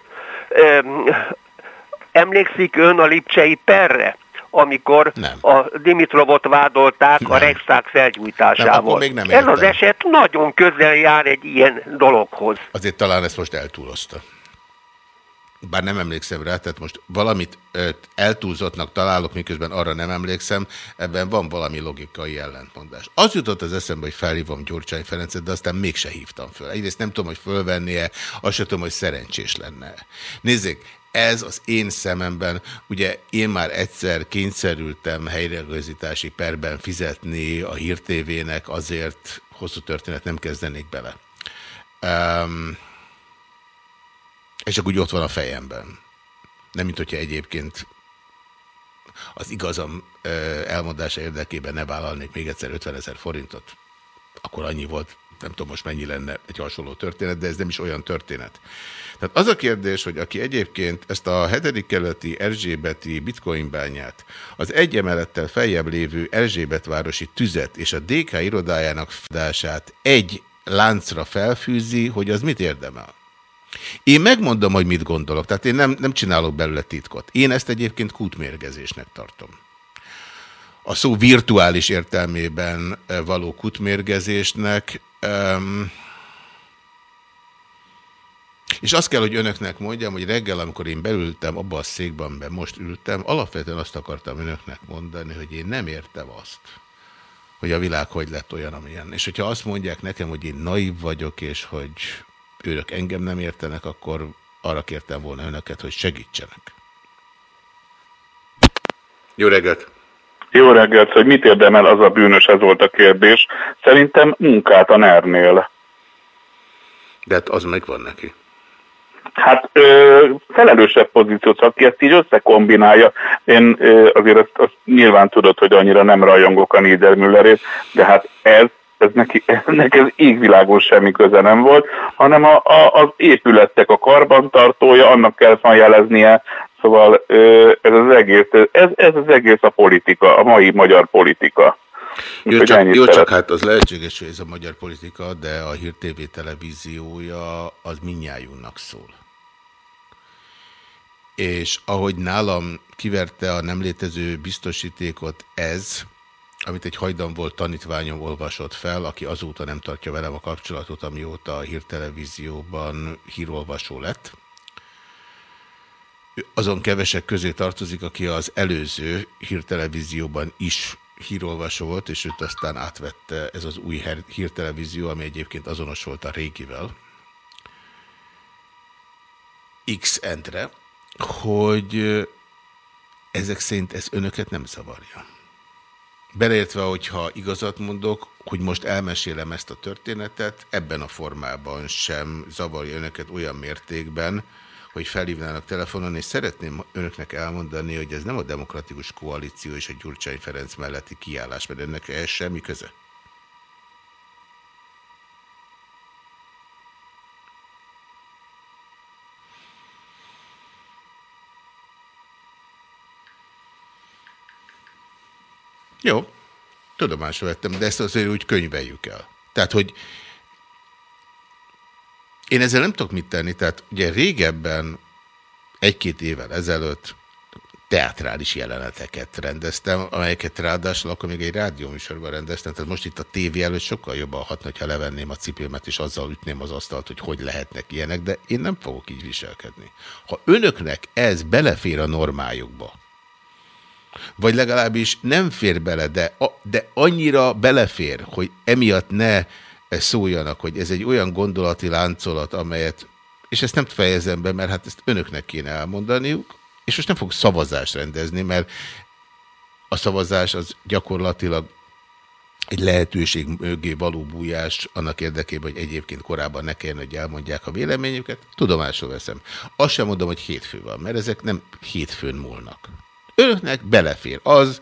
Emlékszik ön a Lipcsei perre? amikor nem. a Dimitrovot vádolták nem. a Reichstag felgyújtásával. Nem, nem Ez az eset nagyon közel jár egy ilyen dologhoz. Azért talán ezt most eltúlozta. Bár nem emlékszem rá, tehát most valamit eltúlzottnak találok, miközben arra nem emlékszem, ebben van valami logikai ellentmondás. Az jutott az eszembe, hogy felhívom Gyurcsány Ferencet, de aztán mégse hívtam föl. Egyrészt nem tudom, hogy fölvennie, azt sem tudom, hogy szerencsés lenne. Nézzék, ez az én szememben, ugye én már egyszer kényszerültem helyreigazítási perben fizetni a hírtévének, azért hosszú történet nem kezdenék bele. Um, és csak úgy ott van a fejemben. Nem, mint hogyha egyébként az igazam elmondása érdekében ne vállalnék még egyszer 50 ezer forintot. Akkor annyi volt, nem tudom most mennyi lenne egy hasonló történet, de ez nem is olyan történet. Tehát az a kérdés, hogy aki egyébként ezt a hetedik kerületi Erzsébeti bitcoin bányát, az egy emelettel feljebb lévő Erzsébetvárosi tüzet és a DK irodájának fedását egy láncra felfűzi, hogy az mit érdemel? Én megmondom, hogy mit gondolok, tehát én nem, nem csinálok belőle titkot. Én ezt egyébként kútmérgezésnek tartom. A szó virtuális értelmében eh, való kútmérgezésnek, um, és azt kell, hogy önöknek mondjam, hogy reggel, amikor én belültem abba a székben, amiben most ültem, alapvetően azt akartam önöknek mondani, hogy én nem értem azt, hogy a világ hogy lett olyan, amilyen. És hogyha azt mondják nekem, hogy én naív vagyok, és hogy ők engem nem értenek, akkor arra kértem volna önöket, hogy segítsenek. Jó reggelt! Jó reggelt, hogy mit érdemel az a bűnös, ez volt a kérdés. Szerintem munkát a NER-nél. De hát az megvan neki. Hát ö, felelősebb pozíciót, aki ezt így összekombinálja. Én ö, azért azt, azt nyilván tudod, hogy annyira nem rajongok a Niedermüllerét, de hát ez, ez neki, (laughs) neki ez égvilágon semmi köze nem volt, hanem a, a, az épületek a karbantartója, annak kell jeleznie, Szóval ez az egész, ez, ez az egész a politika, a mai magyar politika. Jó, csak, jó csak hát az lehetséges, hogy ez a magyar politika, de a Hír TV televíziója az minnyájunknak szól. És ahogy nálam kiverte a nem létező biztosítékot ez, amit egy hajdan volt tanítványom olvasott fel, aki azóta nem tartja velem a kapcsolatot, amióta a hírtelevízióban hírolvasó lett. Azon kevesek közé tartozik, aki az előző hírtelevízióban is hírolvasó volt, és őt aztán átvette ez az új hírtelevízió, ami egyébként azonos volt a régivel. X entre, hogy ezek szerint ez önöket nem zavarja. Beleértve, hogyha igazat mondok, hogy most elmesélem ezt a történetet, ebben a formában sem zavarja önöket olyan mértékben, hogy felhívnának telefonon, és szeretném önöknek elmondani, hogy ez nem a demokratikus koalíció és a Gyurcsány Ferenc melletti kiállás, mert ennek ez semmi köze. Jó, tudomásra vettem, de ezt azért úgy könyveljük el. Tehát, hogy én ezzel nem tudok mit tenni, tehát ugye régebben, egy-két évvel ezelőtt teatrális jeleneteket rendeztem, amelyeket ráadásul akkor még egy rádióműsorban rendeztem, tehát most itt a tévé előtt sokkal jobban hatna, ha levenném a cipőmet, és azzal ütném az asztalt, hogy hogy lehetnek ilyenek, de én nem fogok így viselkedni. Ha önöknek ez belefér a normájukba, vagy legalábbis nem fér bele, de, de annyira belefér, hogy emiatt ne szóljanak, hogy ez egy olyan gondolati láncolat, amelyet, és ezt nem fejezem be, mert hát ezt önöknek kéne elmondaniuk, és most nem fog szavazást rendezni, mert a szavazás az gyakorlatilag egy lehetőség mögé való bújás annak érdekében, hogy egyébként korábban ne kellene, hogy elmondják a véleményüket. Tudomásul veszem. Azt sem mondom, hogy hétfő van, mert ezek nem hétfőn múlnak. Önöknek belefér az,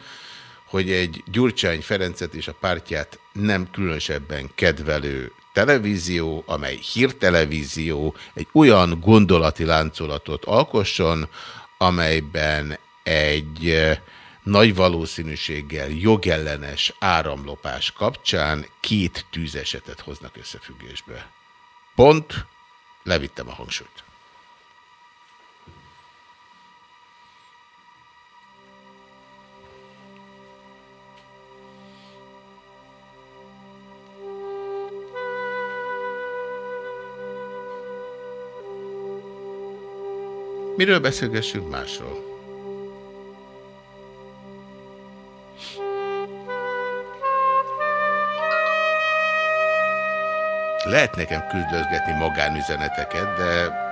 hogy egy Gyurcsány Ferencet és a pártját nem különösebben kedvelő televízió, amely hírtelevízió, egy olyan gondolati láncolatot alkosson, amelyben egy eh, nagy valószínűséggel jogellenes áramlopás kapcsán két tűzesetet hoznak összefüggésbe. Pont, levittem a hangsúlyt. Miről beszélgessünk másról? Lehet nekem küldözgetni magánüzeneteket, de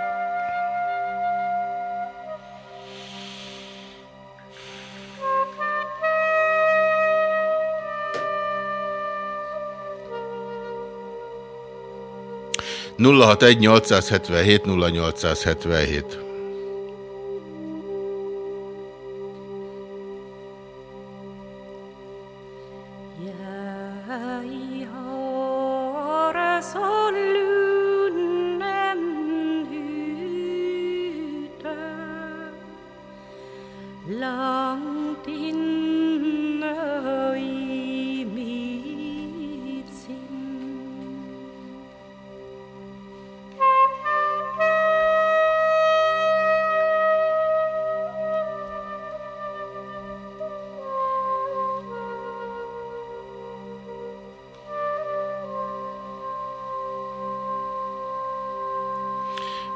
nulla hat egy 877 0877 Iora solo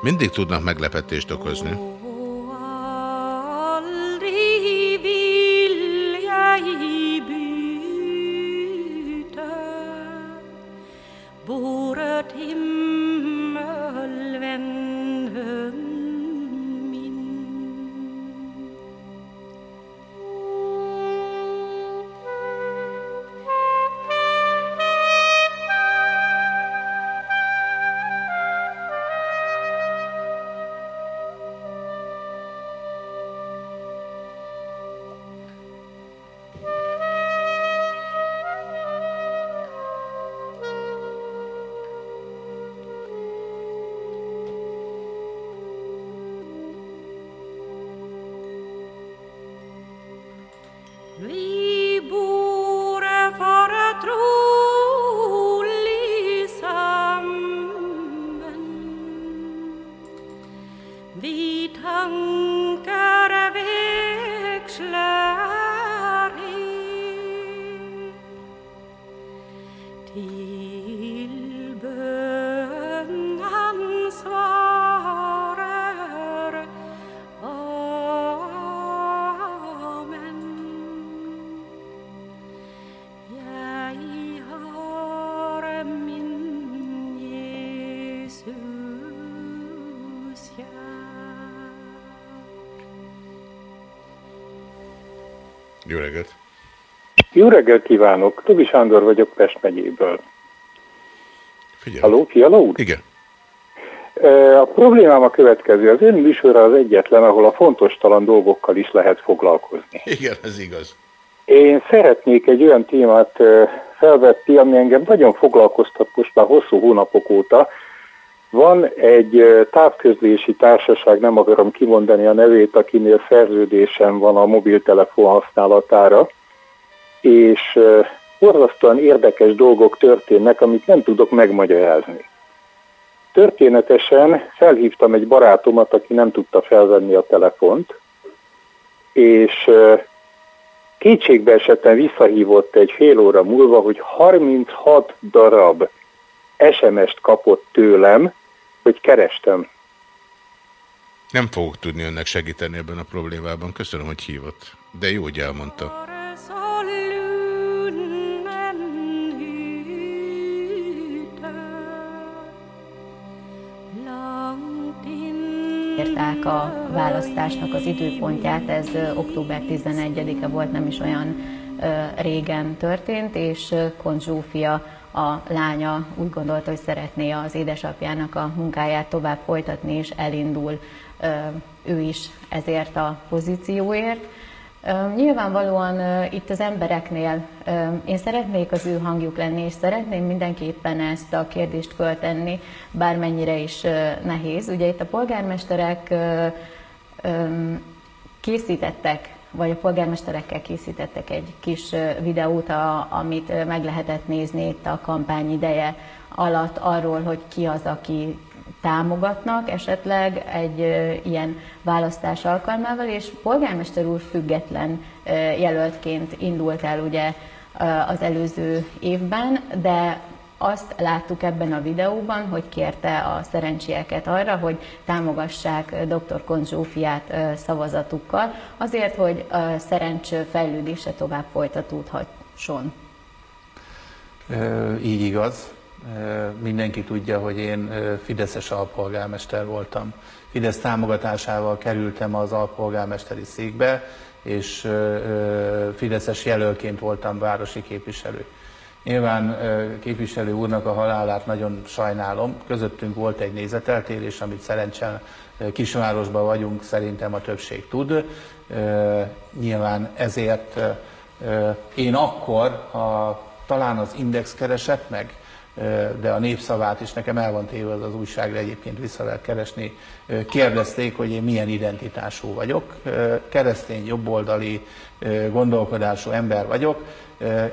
Mindig tudnak meglepetést okozni. Jó reggelt kívánok! Tobi Sándor vagyok Pest megyéből. Figyelj. Halló, Fiala úr? Igen. E, A problémám a következő. Az ön műsora az egyetlen, ahol a fontos talan dolgokkal is lehet foglalkozni. Igen, ez igaz. Én szeretnék egy olyan témát ö, felvetni, ami engem nagyon foglalkoztat most már hosszú hónapok óta. Van egy ö, távközlési társaság, nem akarom kimondani a nevét, akinél szerződésem van a mobiltelefon használatára, és borzasztóan érdekes dolgok történnek, amit nem tudok megmagyarázni. Történetesen felhívtam egy barátomat, aki nem tudta felvenni a telefont, és kétségbe esetten visszahívott egy fél óra múlva, hogy 36 darab SMS-t kapott tőlem, hogy kerestem. Nem fogok tudni önnek segíteni ebben a problémában. Köszönöm, hogy hívott. De jó, hogy elmondta. A választásnak az időpontját, ez október 11-e volt, nem is olyan régen történt, és Kont a lánya úgy gondolta, hogy szeretné az édesapjának a munkáját tovább folytatni, és elindul ő is ezért a pozícióért. Nyilvánvalóan itt az embereknél én szeretnék az ő hangjuk lenni, és szeretném mindenképpen ezt a kérdést föltenni, bármennyire is nehéz. Ugye itt a polgármesterek készítettek, vagy a polgármesterekkel készítettek egy kis videót, amit meg lehetett nézni itt a kampány ideje alatt arról, hogy ki az, aki támogatnak esetleg egy ilyen választás alkalmával, és polgármester úr független jelöltként indult el ugye az előző évben, de azt láttuk ebben a videóban, hogy kérte a szerencsieket arra, hogy támogassák dr. Kont Zsófiát szavazatukkal, azért, hogy a szerencs fejlődése tovább folytatódhasson. Így igaz. Mindenki tudja, hogy én Fideszes alpolgármester voltam. Fidesz támogatásával kerültem az alpolgármesteri székbe, és Fideszes jelölként voltam városi képviselő. Nyilván képviselő úrnak a halálát nagyon sajnálom. Közöttünk volt egy nézeteltérés, amit szerencsére ö, kisvárosban vagyunk, szerintem a többség tud. Nyilván ezért én akkor, a, talán az Index keresett meg, de a népszavát is nekem el van téve az az újságra, egyébként vissza lehet keresni. Kérdezték, hogy én milyen identitású vagyok. Keresztény, jobboldali gondolkodású ember vagyok.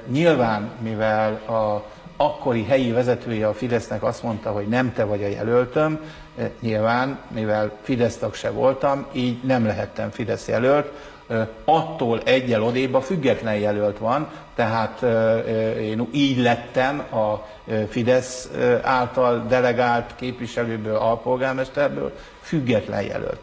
Nyilván, mivel a akkori helyi vezetője a Fidesznek azt mondta, hogy nem te vagy a jelöltöm, nyilván, mivel Fidesz se voltam, így nem lehettem Fidesz jelölt, attól egyel odébb a független jelölt van, tehát én így lettem a Fidesz által delegált képviselőből, alpolgármesterből független jelölt.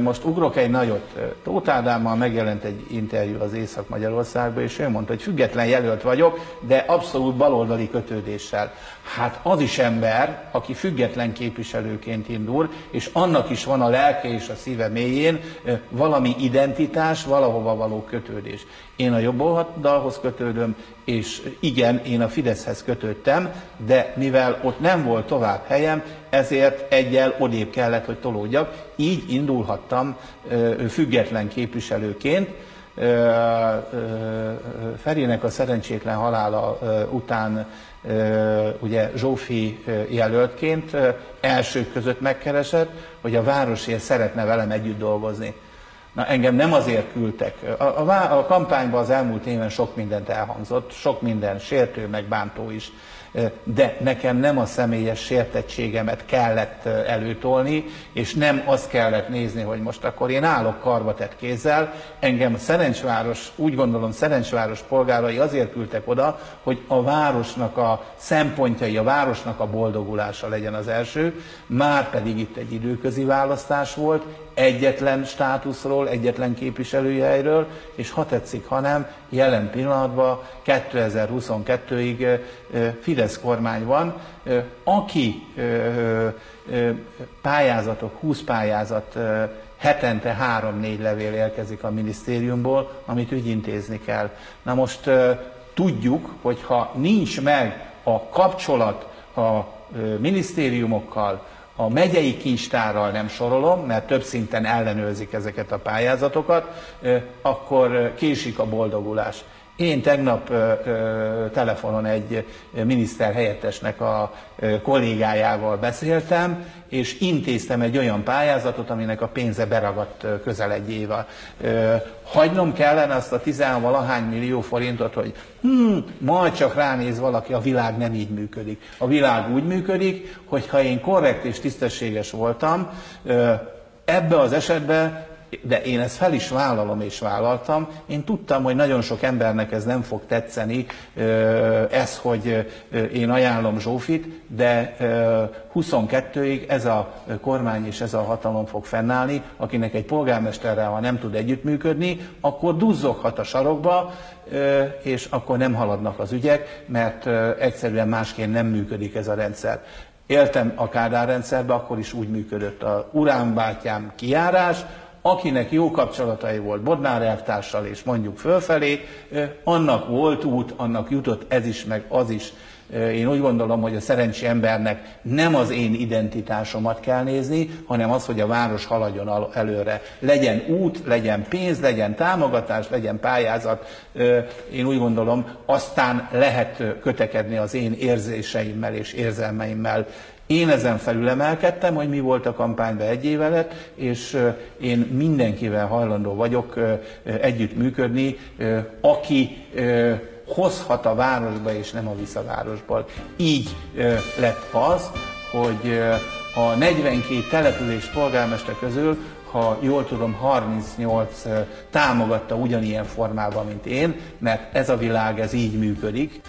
Most ugrok egy nagyot. Tóth Ádámmal megjelent egy interjú az Észak-Magyarországban, és ő mondta, hogy független jelölt vagyok, de abszolút baloldali kötődéssel. Hát az is ember, aki független képviselőként indul, és annak is van a lelke és a szíve mélyén valami identitás, valahova való kötődés. Én a jobb oldalhoz kötődöm, és igen, én a Fideszhez kötődtem, de mivel ott nem volt tovább helyem, ezért egyel odébb kellett, hogy tolódjak. Így indulhattam független képviselőként. Ferinek a szerencsétlen halála után ugye Zsófi jelöltként elsők között megkeresett, hogy a városért szeretne velem együtt dolgozni. Na engem nem azért küldtek. A, a, a kampányban az elmúlt éven sok mindent elhangzott, sok minden sértő, meg bántó is, de nekem nem a személyes sértettségemet kellett előtolni, és nem azt kellett nézni, hogy most akkor én állok karbatett kézzel, engem a Szerencsváros, úgy gondolom Szerencsváros polgárai azért küldtek oda, hogy a városnak a szempontjai, a városnak a boldogulása legyen az első, már pedig itt egy időközi választás volt, egyetlen státuszról, egyetlen képviselői helyről, és ha tetszik, ha nem, jelen pillanatban 2022-ig Fidesz kormány van, aki pályázatok, 20 pályázat hetente 3-4 levél érkezik a minisztériumból, amit ügyintézni kell. Na most tudjuk, hogy ha nincs meg a kapcsolat a minisztériumokkal, a megyei kincstárral nem sorolom, mert több szinten ellenőrzik ezeket a pályázatokat, akkor késik a boldogulás. Én tegnap ö, ö, telefonon egy miniszter helyettesnek a ö, kollégájával beszéltem, és intéztem egy olyan pályázatot, aminek a pénze beragadt közel egy éve. Ö, hagynom kellene azt a tizenvalahány millió forintot, hogy hm, majd csak ránéz valaki, a világ nem így működik. A világ úgy működik, hogy ha én korrekt és tisztességes voltam, ö, ebbe az esetben de én ezt fel is vállalom és vállaltam. Én tudtam, hogy nagyon sok embernek ez nem fog tetszeni, ez, hogy én ajánlom Zsófit, de ö, 22-ig ez a kormány és ez a hatalom fog fennállni, akinek egy polgármesterrel, ha nem tud együttműködni, akkor duzzoghat a sarokba, és akkor nem haladnak az ügyek, mert egyszerűen másként nem működik ez a rendszer. Éltem a Kádár rendszerbe, akkor is úgy működött a uránbátyám kiárás, akinek jó kapcsolatai volt Bodnár elvtársal és mondjuk fölfelé, annak volt út, annak jutott ez is, meg az is. Én úgy gondolom, hogy a szerencsi embernek nem az én identitásomat kell nézni, hanem az, hogy a város haladjon al- előre. Legyen út, legyen pénz, legyen támogatás, legyen pályázat. Én úgy gondolom, aztán lehet kötekedni az én érzéseimmel és érzelmeimmel. Én ezen felül emelkedtem, hogy mi volt a kampányban egy év előtt, és én mindenkivel hajlandó vagyok együttműködni, ö, aki hozhat a városba, és nem a visszavárosból. Így lett az, hogy a 42 település polgármester közül ha jól tudom, 38 ö, támogatta ugyanilyen formában, mint én, mert ez a világ, ez így működik.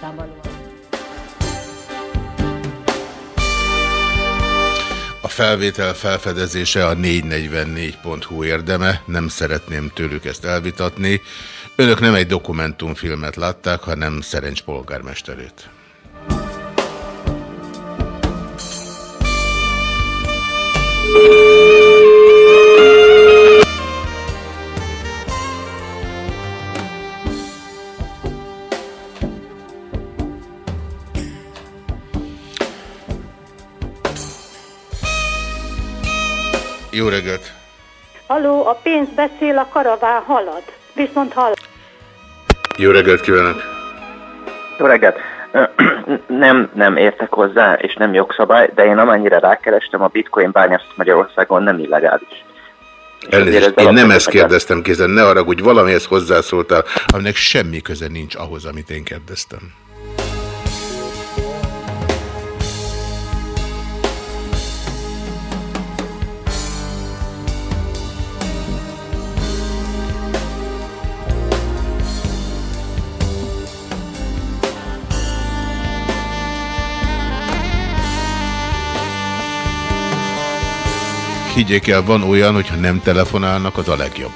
A felvétel felfedezése a 444.hu érdeme, nem szeretném tőlük ezt elvitatni. Önök nem egy dokumentumfilmet látták, hanem Szerencs polgármesterét. Jó reggelt! Aló, a pénz beszél, a karaván halad. Viszont hall. Jó reggelt kívánok! Jó reggelt! (clears throat) Nem, nem értek hozzá, és nem jogszabály, de én amennyire rákerestem, a bitcoin bányászat Magyarországon nem illegális. Elnézést, én nem ezt kérdeztem kézen, ne arra, hogy valamihez hozzászóltál, aminek semmi köze nincs ahhoz, amit én kérdeztem. Higgyék el, van olyan, hogyha nem telefonálnak, az a legjobb.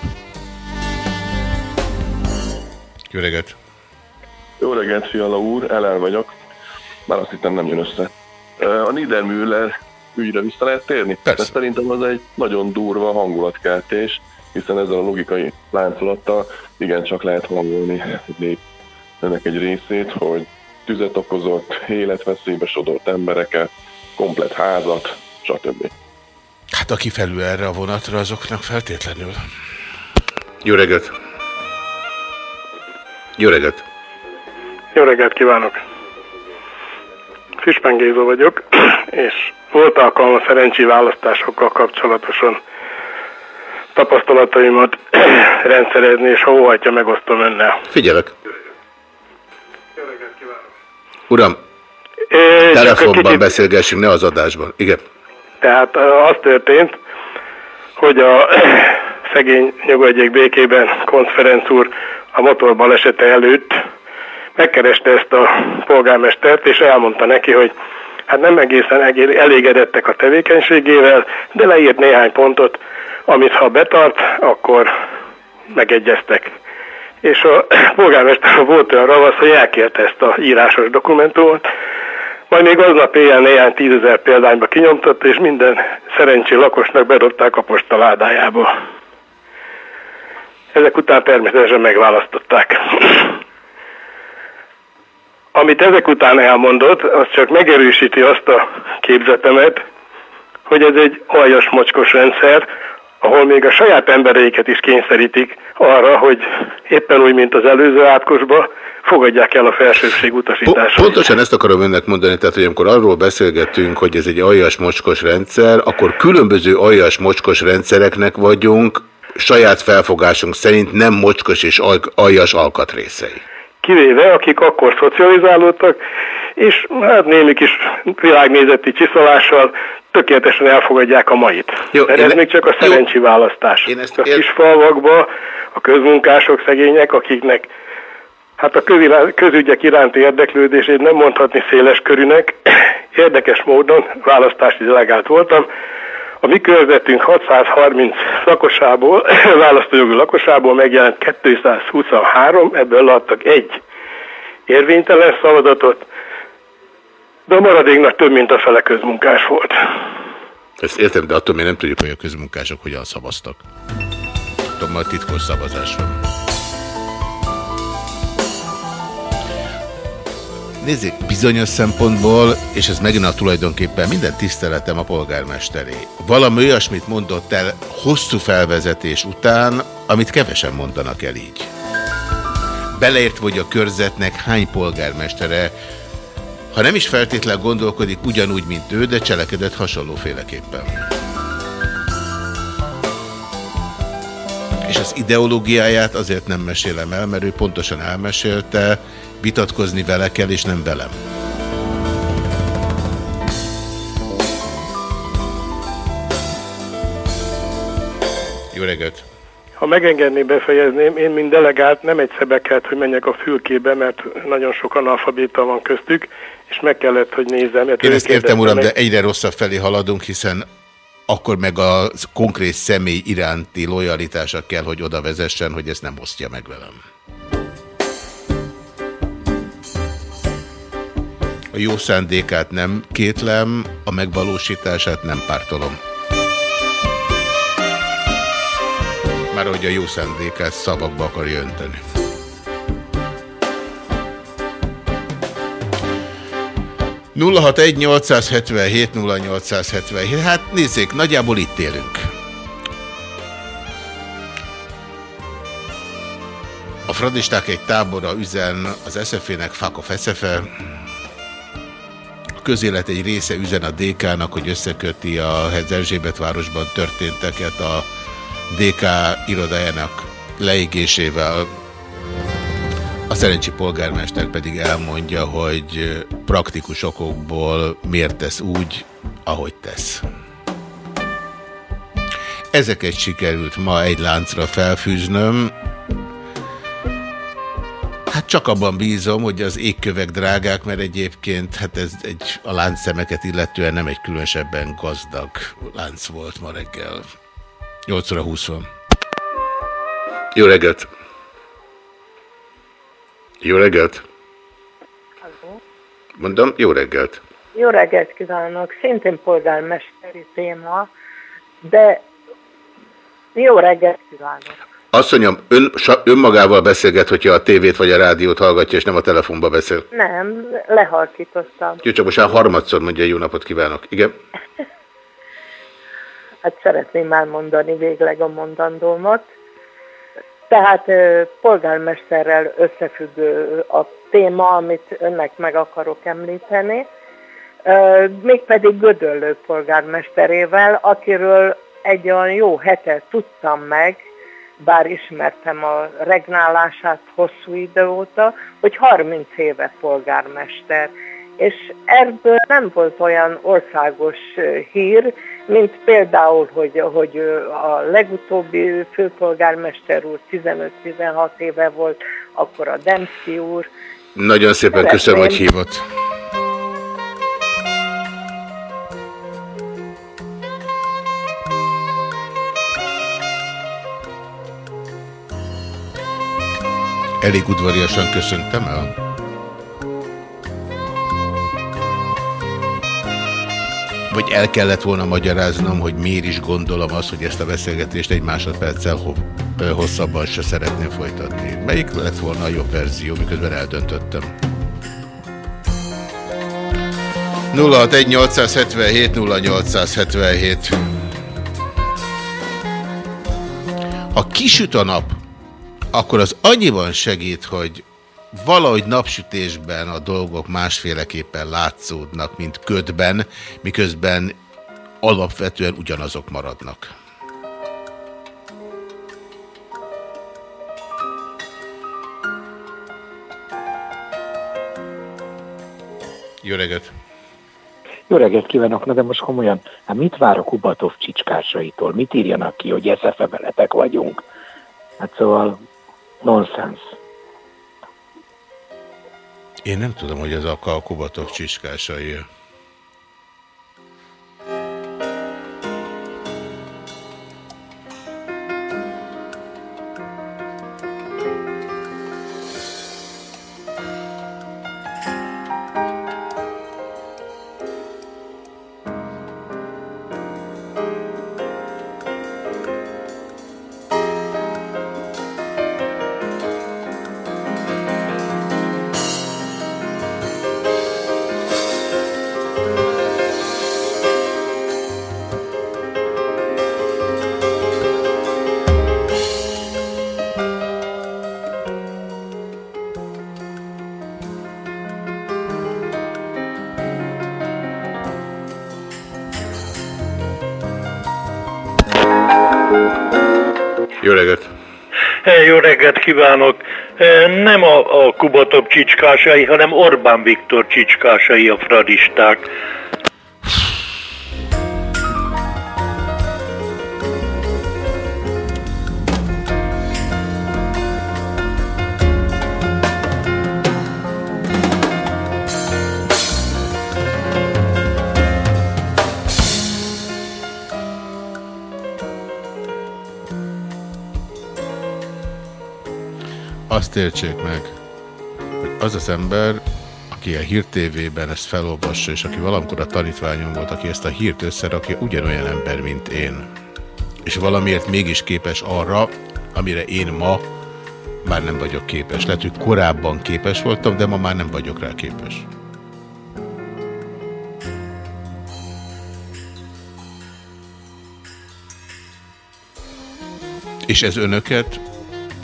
Jó reggelt! Jó reggelt, Fiala úr, Elel vagyok. Már azt hittem nem jön össze. A Niedermüller ügyre vissza lehet térni? Persze. De szerintem az egy nagyon durva hangulatkeltés, hiszen ezzel a logikai láncolattal igencsak lehet hangolni ennek egy részét, hogy tüzet okozott, életveszélybe sodort embereket, komplet házat, stb. Hát aki felül erre a vonatra, azoknak feltétlenül. Jó reggelt! Jó reggelt! Jó reggelt kívánok! Fispán Géza vagyok, (clears throat) és volt alkalom a szerencsi választásokkal kapcsolatosan tapasztalataimat (clears throat) rendszerezni, és ha óhajtja, megosztom önnel. Figyelek! Uram, É, telefonban kicsit- beszélgessünk, ne az adásban. Igen. Tehát az történt, hogy a (clears throat) szegény nyugodjék békében Konc Ferenc úr a motorbalesete előtt megkereste ezt a polgármestert, és elmondta neki, hogy hát nem egészen egé- elégedettek a tevékenységével, de leírt néhány pontot, amit ha betart, akkor megegyeztek. És a (clears throat) polgármester volt olyan ravasz, hogy elkérte ezt a írásos dokumentumot, majd még aznap éjjel néhány tízezer példányba kinyomtatta, és minden szerencsé lakosnak bedobták a postaládájába. Ezek után természetesen megválasztották. Amit ezek után elmondott, az csak megerősíti azt a képzetemet, hogy ez egy aljas mocskos rendszer, ahol még a saját embereiket is kényszerítik arra, hogy éppen úgy, mint az előző átkosba, fogadják el a felsőbség utasítását. Pontosan ezt akarom önnek mondani, tehát hogy amikor arról beszélgetünk, hogy ez egy aljas mocskos rendszer, akkor különböző aljas mocskos rendszereknek vagyunk, saját felfogásunk szerint nem mocskos és al- aljas alkatrészei. Kivéve, akik akkor szocializálódtak, és hát némi kis világnézeti csiszolással tökéletesen elfogadják a mait. Jó, Mert ez le- még csak a szerencsi választás. Én ezt a kis falvakba a közmunkások szegények, akiknek hát a közügyek iránti érdeklődését nem mondhatni széles körűnek, érdekes módon választási delegált voltam, a mi körzetünk 630 lakosából, (clears throat) választójogi lakosából megjelent 223, ebből adtak egy érvénytelen szavazatot, de a maradéknak több mint a fele közmunkás volt. Ezt értem, de attól még nem tudjuk, hogy a közmunkások hogyan szavaztak. Tudom, majd titkos szavazás van. Nézzék, bizonyos szempontból, és ez megint a tulajdonképpen minden tiszteletem a polgármesteré. Valami olyasmit mondott el hosszú felvezetés után, amit kevesen mondanak el így. Beleértve, hogy a körzetnek hány polgármestere, ha nem is feltétlen gondolkodik ugyanúgy, mint ő, de cselekedett hasonlóféleképpen. És az ideológiáját azért nem mesélem el, mert ő pontosan elmesélte, vitatkozni vele kell, és nem velem. Jó reggelt! Ha megengedné, befejezném, én, mint delegált nem egyszer be kellett, hogy menjek a fülkébe, mert nagyon sok analfabéta van köztük, és meg kellett, hogy nézzem. mert Én ezt értem, uram, meg. de egyre rosszabb felé haladunk, hiszen akkor meg a konkrét személy iránti lojalitása kell, hogy oda vezessen, hogy ezt nem osztja meg velem. A jó szándékát nem kétlem, a megvalósítását nem pártolom. Már hogy a jó szándékát szavakba akarja önteni. nulla hat egy 877 0877. Hát nézzék, nagyjából itt élünk. A fradisták egy tábora üzen az SZF-nek, fuck off SZF-e. Közélet egy része üzen a DK-nak, hogy összeköti a Erzsébet városban történteket a DK irodájának leégésével. A szerencsi polgármester pedig elmondja, hogy praktikus okokból miért tesz úgy, ahogy tesz. Ezeket sikerült ma egy láncra felfűznöm. Hát csak abban bízom, hogy az égkövek drágák, mert egyébként hát ez egy, a láncszemeket illetően nem egy különösebben gazdag lánc volt ma reggel. 8 óra 20 van. Jó reggelt! Jó reggelt! Mondom, jó reggelt! Jó reggelt kívánok! Szintén polgármesteri téma, de jó reggelt kívánok! Mondjam, ön, önmagával beszélget, hogyha a tévét vagy a rádiót hallgatja, és nem a telefonba beszél. Nem, lehalkítottam. Jó, csak most már harmadszor mondja, jó napot kívánok. Igen? (laughs) Hát szeretném elmondani végleg a mondandómat. Tehát polgármesterrel összefüggő a téma, amit önnek meg akarok említeni, mégpedig Gödöllő polgármesterével, akiről egy olyan jó hetet tudtam meg, bár ismertem a regnálását hosszú idő óta, hogy 30 éve polgármester. És ebből nem volt olyan országos hír, mint például, hogy, hogy a legutóbbi főpolgármester úr 15-16 éve volt, akkor a Demszki úr. Nagyon szépen Szeretném. köszönöm, hogy hívott. Elég udvariasan köszöntem el? Vagy el kellett volna magyaráznom, hogy miért is gondolom azt, hogy ezt a beszélgetést egy másodperccel hosszabban se szeretném folytatni. Melyik lett volna a jobb verzió, miközben eldöntöttem? 061 877 0877 Ha kisüt a nap, akkor az annyiban segít, hogy valahogy napsütésben a dolgok másféleképpen látszódnak, mint ködben, miközben alapvetően ugyanazok maradnak. Jó reggelt! Jó reggelt kívánok, na de most komolyan, hát mit vár a Kubatov csicskásaitól? Mit írjanak ki, hogy eszefebeletek vagyunk? Hát szóval nonsens. Én nem tudom, hogy ez a Kubatov csiskásai. Jó kívánok! Nem a, a Kubatov csicskásai, hanem Orbán Viktor csicskásai a fradisták. Azt értsék meg, hogy az az ember, aki a Hír TV-ben ezt felolvassa, és aki valamikor a tanítványom volt, aki ezt a hírt összerakja, ugyanolyan ember, mint én. És valamiért mégis képes arra, amire én ma már nem vagyok képes. Lehet, hogy korábban képes voltam, de ma már nem vagyok rá képes. És ez önöket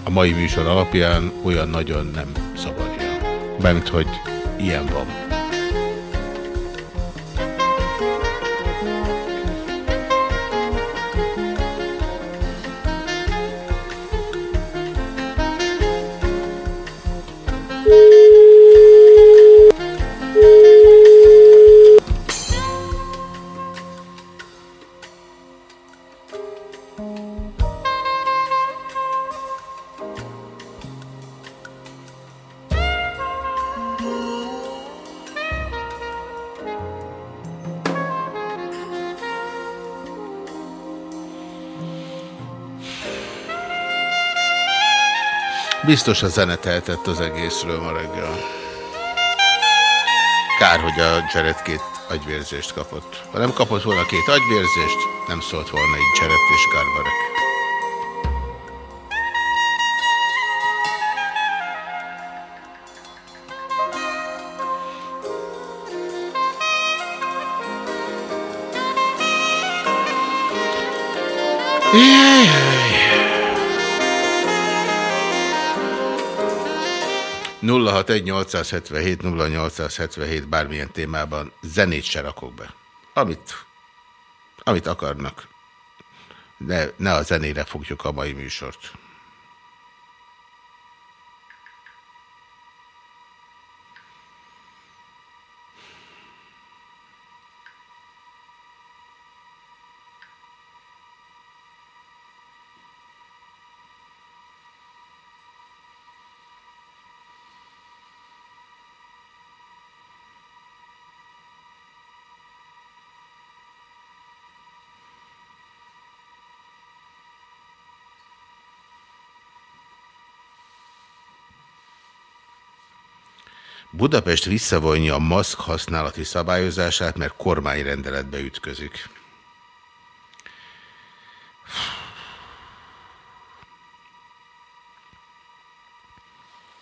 a mai műsor alapján olyan nagyon nem zavarja. Bent, hogy ilyen van. Biztos a zene tehetett az egészről ma reggel. Kár, hogy a Jared két agyvérzést kapott. Ha nem kapott volna két agyvérzést, nem szólt volna így Jared és Garbarek. 061 0877 bármilyen témában zenét se rakok be. Amit, amit akarnak. Ne, ne a zenére fogjuk a mai műsort. Budapest visszavonja a maszk használati szabályozását, mert kormányrendeletbe ütközik.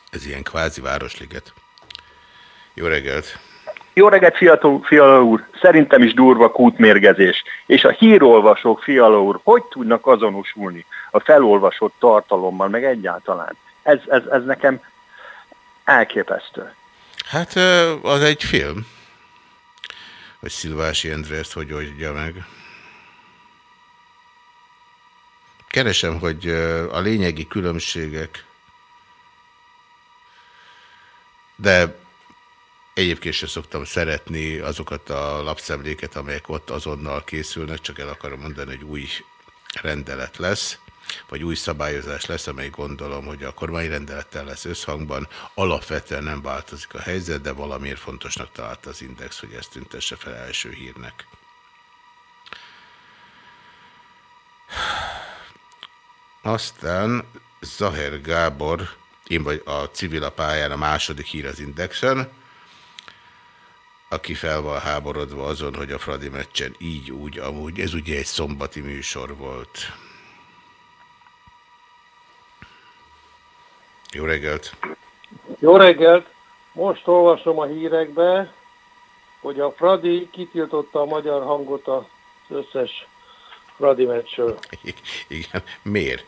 Ez ilyen kvázi városliget. Jó reggelt! Jó reggelt, fiatal, fiala úr! Szerintem is durva kútmérgezés. És a hírolvasók, fiala úr, hogy tudnak azonosulni a felolvasott tartalommal, meg egyáltalán. Ez, ez, ez nekem elképesztő. Hát az egy film. Hogy Szilvási Endre ezt hogy oldja meg. Keresem, hogy a lényegi különbségek, de egyébként sem szoktam szeretni azokat a lapszemléket, amelyek ott azonnal készülnek, csak el akarom mondani, hogy új rendelet lesz, vagy új szabályozás lesz, amely gondolom, hogy a kormányrendelettel lesz összhangban. Alapvetően nem változik a helyzet, de valamiért fontosnak találta az Index, hogy ezt tüntesse fel első hírnek. Aztán Zaher Gábor, én vagy a civil a pályán a második hír az Indexen, aki fel van háborodva azon, hogy a Fradi meccsen így, úgy, amúgy, ez ugye egy szombati műsor volt. Jó reggelt! Jó reggelt! Most olvasom a hírekbe, hogy a Fradi kitiltotta a magyar hangot az összes Fradi meccsről. (laughs) Igen, miért?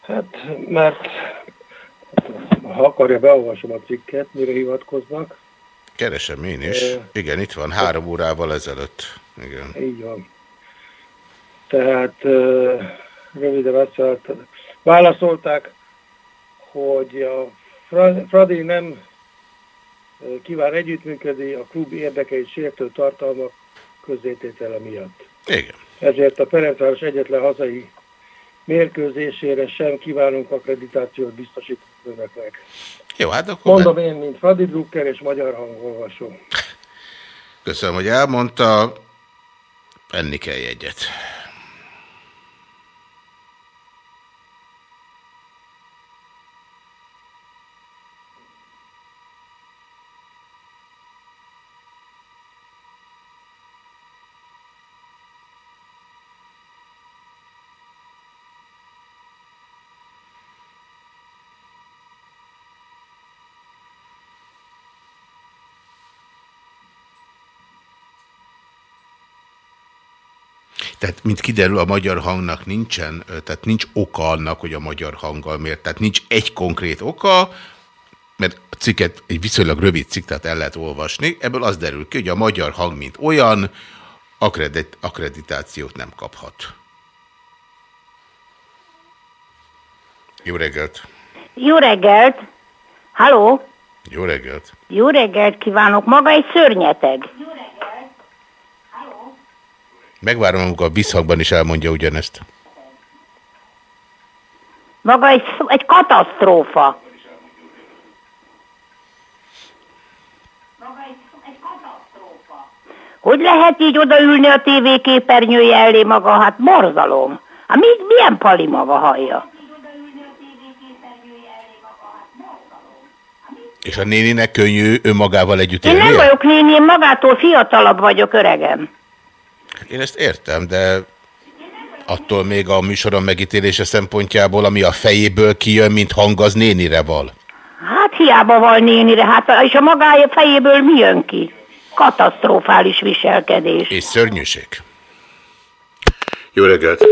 Hát, mert ha akarja, beolvasom a cikket, mire hivatkoznak. Keresem én is. Ö, Igen, itt van, három órával ezelőtt. Igen. Így van. Tehát röviden beszélt, válaszolták, hogy a Fra- Fradi nem kíván együttműködni a klub érdekeit sértő tartalmak közzététele miatt. Igen. Ezért a Ferencváros egyetlen hazai mérkőzésére sem kívánunk akkreditációt biztosítani önöknek. Jó, hát akkor Mondom én, mint Fradi Drucker és magyar hangolvasó. Köszönöm, hogy elmondta. Enni kell jegyet. Mint kiderül, a magyar hangnak nincsen, tehát nincs oka annak, hogy a magyar hanggal miért. Tehát nincs egy konkrét oka, mert a cikket egy viszonylag rövid cikk, tehát el lehet olvasni. Ebből az derül ki, hogy a magyar hang, mint olyan, akkredit, akkreditációt nem kaphat. Jó reggelt! Jó reggelt! Halló! Jó reggelt! Jó reggelt kívánok! Maga egy szörnyeteg. Megvárom, amikor a visszhangban is elmondja ugyanezt. Maga egy, egy katasztrófa. Hogy lehet így odaülni a tévé képernyője elé maga? Hát borzalom. Hát mi, milyen pali maga hallja? És a néninek könnyű önmagával együtt Én nem vagyok néni, én magától fiatalabb vagyok, öregem. Én ezt értem, de attól még a műsoron megítélése szempontjából, ami a fejéből kijön, mint hang, az nénire val. Hát hiába van nénire, hát és a magája fejéből mi jön ki? Katasztrofális viselkedés. És szörnyűség. Jó reggelt!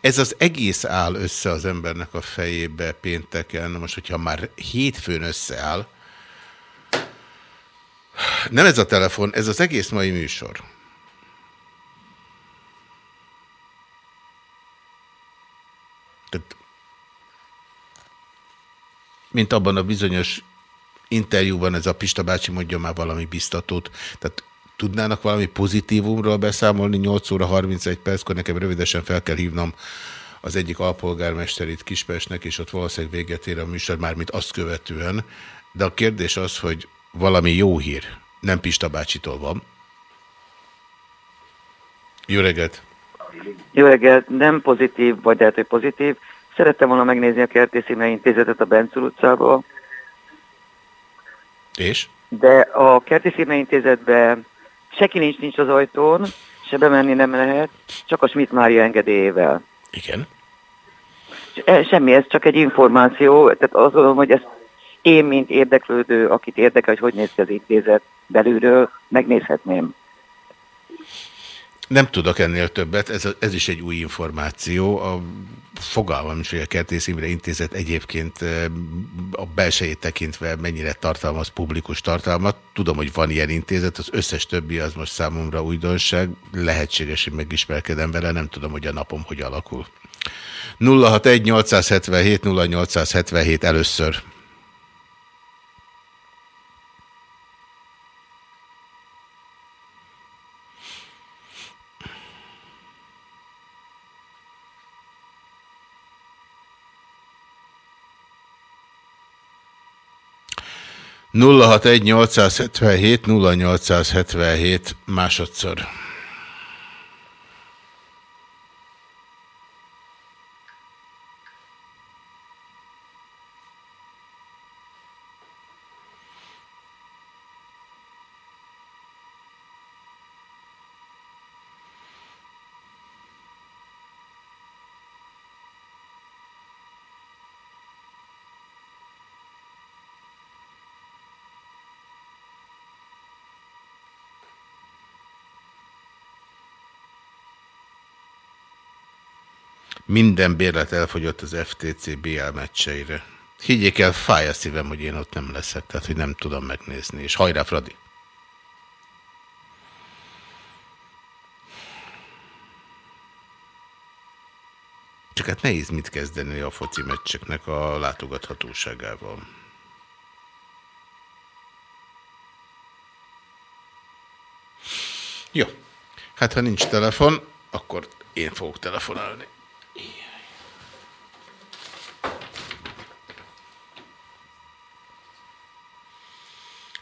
Ez az egész áll össze az embernek a fejébe pénteken. Most, hogyha már hétfőn összeáll, nem ez a telefon, ez az egész mai műsor. Tehát, mint abban a bizonyos interjúban ez a Pista bácsi mondja már valami biztatót. Tehát tudnának valami pozitívumról beszámolni 8 óra 31 perckor, nekem rövidesen fel kell hívnom az egyik alpolgármester itt Kispestnek, és ott valószínűleg véget ér a műsor, mármint azt követően. De a kérdés az, hogy valami jó hír nem Pista bácsitól van. Jó reggelt! Jó reggelt, nem pozitív, vagy lehet, hogy pozitív. Szerettem volna megnézni a Kertészínre intézetet a Bencul utcából, És? de a Kertészínre intézetben senki nincs, nincs az ajtón, se bemenni nem lehet, csak a Schmidt Mária engedélyével. Igen. E, Semmi, ez csak egy információ, tehát azt gondolom, hogy ezt én, mint érdeklődő, akit érdekel, hogy hogy néz ki az intézet belülről, megnézhetném. Nem tudok ennél többet, ez, ez is egy új információ. A fogalmam is, hogy a Kertész Imre Intézet egyébként eh, a belsejét tekintve mennyire tartalmaz publikus tartalmat. Tudom, hogy van ilyen intézet, az összes többi az most számomra újdonság. Lehetséges, hogy megismerkedem vele, nem tudom, hogy a napom hogy alakul. 061 877 0877 először. Nulla hat egy 877 0877 másodszor. Minden bérlet elfogyott az FTC BL meccseire. Higgyék el, fáj a szívem, hogy én ott nem leszek, tehát hogy nem tudom megnézni. És hajrá, Fradi! Csak hát nehéz mit kezdeni a foci meccseknek a látogathatóságával. Jó. Hát ha nincs telefon, akkor én fogok telefonálni.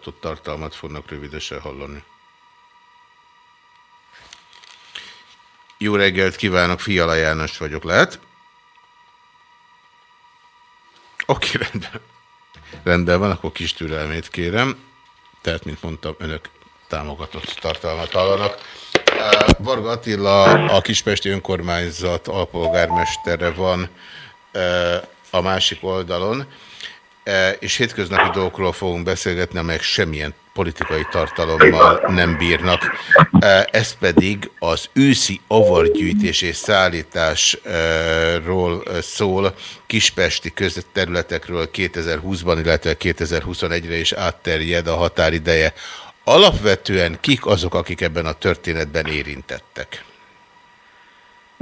Támogatott tartalmat fognak rövidesen hallani. Jó reggelt kívánok, Fiala János vagyok, lehet? Oké, rendben. Rendben van, akkor kis türelmét kérem. Tehát, mint mondtam, önök támogatott tartalmat hallanak. Varga Attila, a Kispesti Önkormányzat alpolgármestere van a másik oldalon. E, és hétköznapi dolgokról fogunk beszélgetni, amelyek semmilyen politikai tartalommal nem bírnak. E, ez pedig az őszi avargyűjtés és szállításról szól, kispesti közterületekről 2020-ban, illetve 2021-re is átterjed a határideje. Alapvetően kik azok, akik ebben a történetben érintettek?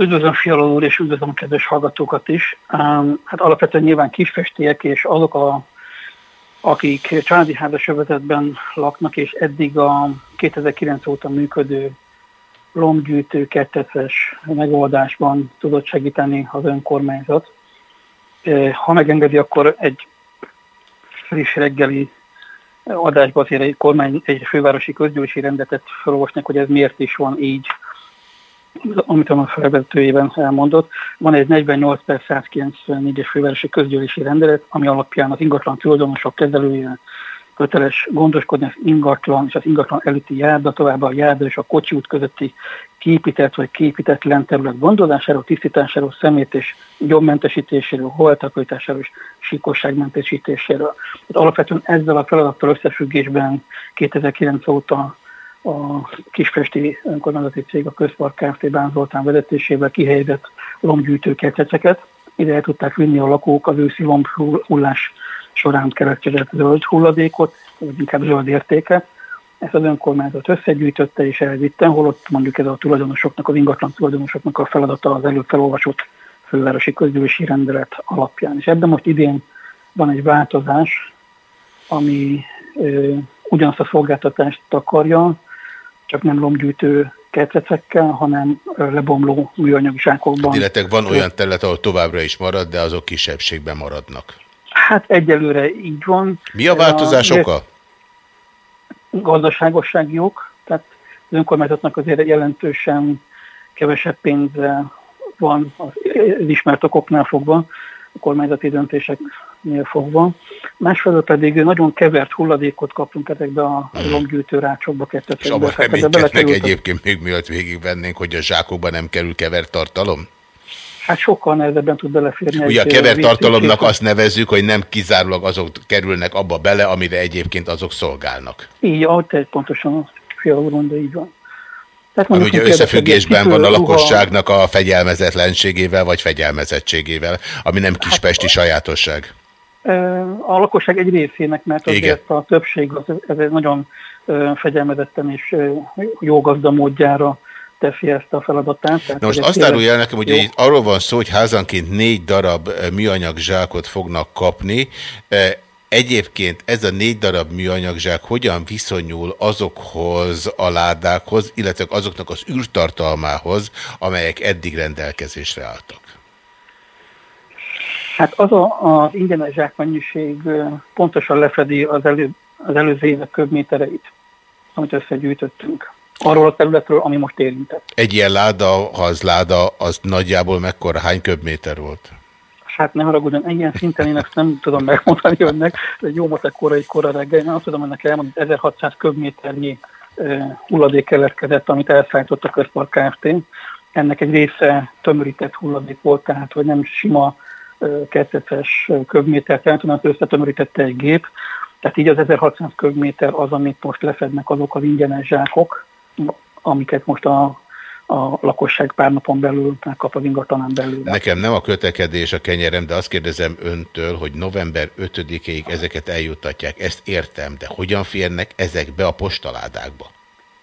Üdvözlöm Fiala úr, és üdvözlöm a kedves hallgatókat is. Hát alapvetően nyilván kisfestiek, és azok, a, akik családi házasövezetben laknak, és eddig a 2009 óta működő lombgyűjtő ketteces megoldásban tudott segíteni az önkormányzat. Ha megengedi, akkor egy friss reggeli adásban azért egy kormány, egy fővárosi közgyűlési rendetet felolvasnak, hogy ez miért is van így amit a felvezetőjében elmondott. Van egy 48 per 194-es fővárosi közgyűlési rendelet, ami alapján az ingatlan tulajdonosok kezelője köteles gondoskodni az ingatlan és az ingatlan előtti járda, továbbá a járda és a kocsi közötti képített vagy képítetlen terület gondozásáról, tisztításáról, szemét és gyommentesítéséről, holtakörításáról és síkosságmentesítéséről. Tehát alapvetően ezzel a feladattal összefüggésben 2009 óta a Kispesti önkormányzati cég a Közpark Kft. Bán Zoltán vezetésével kihelyezett lombgyűjtő kerteceket. Ide el tudták vinni a lakók az őszi lombhullás során keletkezett zöld hulladékot, vagy inkább zöld értéket. Ezt az önkormányzat összegyűjtötte és elvitte, holott mondjuk ez a tulajdonosoknak, az ingatlan tulajdonosoknak a feladata az előbb felolvasott fővárosi közgyűlési rendelet alapján. És ebben most idén van egy változás, ami ö, ugyanazt a szolgáltatást takarja, csak nem lombgyűjtő ketrecekkel, hanem lebomló műanyag zsákokban. Illetve van olyan terület, ahol továbbra is marad, de azok kisebbségben maradnak. Hát egyelőre így van. Mi a változás Ez oka? Gazdaságossági ok, tehát az önkormányzatnak azért jelentősen kevesebb pénze van az ismert okoknál fogva, a kormányzati döntéseknél fogva. Másfelől pedig nagyon kevert hulladékot kapunk ezekbe a lombgyűjtő rácsokba, És abban reménykednek egyébként még mielőtt végigvennénk, hogy a zsákokban nem kerül kevert tartalom? Hát sokkal nehezebben tud beleférni. Ugye a kevert tartalomnak azt nevezzük, hogy nem kizárólag azok kerülnek abba bele, amire egyébként azok szolgálnak. Így, ahogy te pontosan Fiala úr mondja, így van. Tehát Ami ugye összefüggésben van a lakosságnak a fegyelmezetlenségével vagy fegyelmezettségével, ami nem Hát- kispesti sajátosság. A lakosság egy részének, mert Igen. azért a többség az, ez egy nagyon fegyelmezetten és jó gazda módjára teszi ezt a feladatát. Tehát Na most azt árulja nekem, hogy arról van szó, hogy házanként négy darab műanyag zsákot fognak kapni. Egyébként ez a négy darab műanyag zsák hogyan viszonyul azokhoz a ládákhoz, illetve azoknak az űrtartalmához, amelyek eddig rendelkezésre álltak? Hát az a, az ingyenes zsákmennyiség pontosan lefedi az, elő, az előző évek köbmétereit, amit összegyűjtöttünk. Arról a területről, ami most érintett. Egy ilyen láda, ha az láda, az nagyjából mekkora, hány köbméter volt? Hát ne haragudjon, ilyen szinten én ezt nem tudom megmondani önnek, egy jó matek korai kora reggel, én azt tudom önnek elmondani, hogy 1600 köbméternyi hulladék keletkezett, amit elszállított a Közpark Kft. Ennek egy része tömörített hulladék volt, tehát hogy nem sima ö, ketteces köbmétert jelent, hanem azt összetömörítette egy gép. Tehát így az 1600 köbméter az, amit most lefednek azok az ingyenes zsákok, amiket most a, a lakosság pár napon belül megkap az ingatlanán belül. Nekem nem a kötekedés a kenyerem, de azt kérdezem öntől, hogy november 5-ig ezeket eljuttatják. Ezt értem, de hogyan férnek ezek be a postaládákba?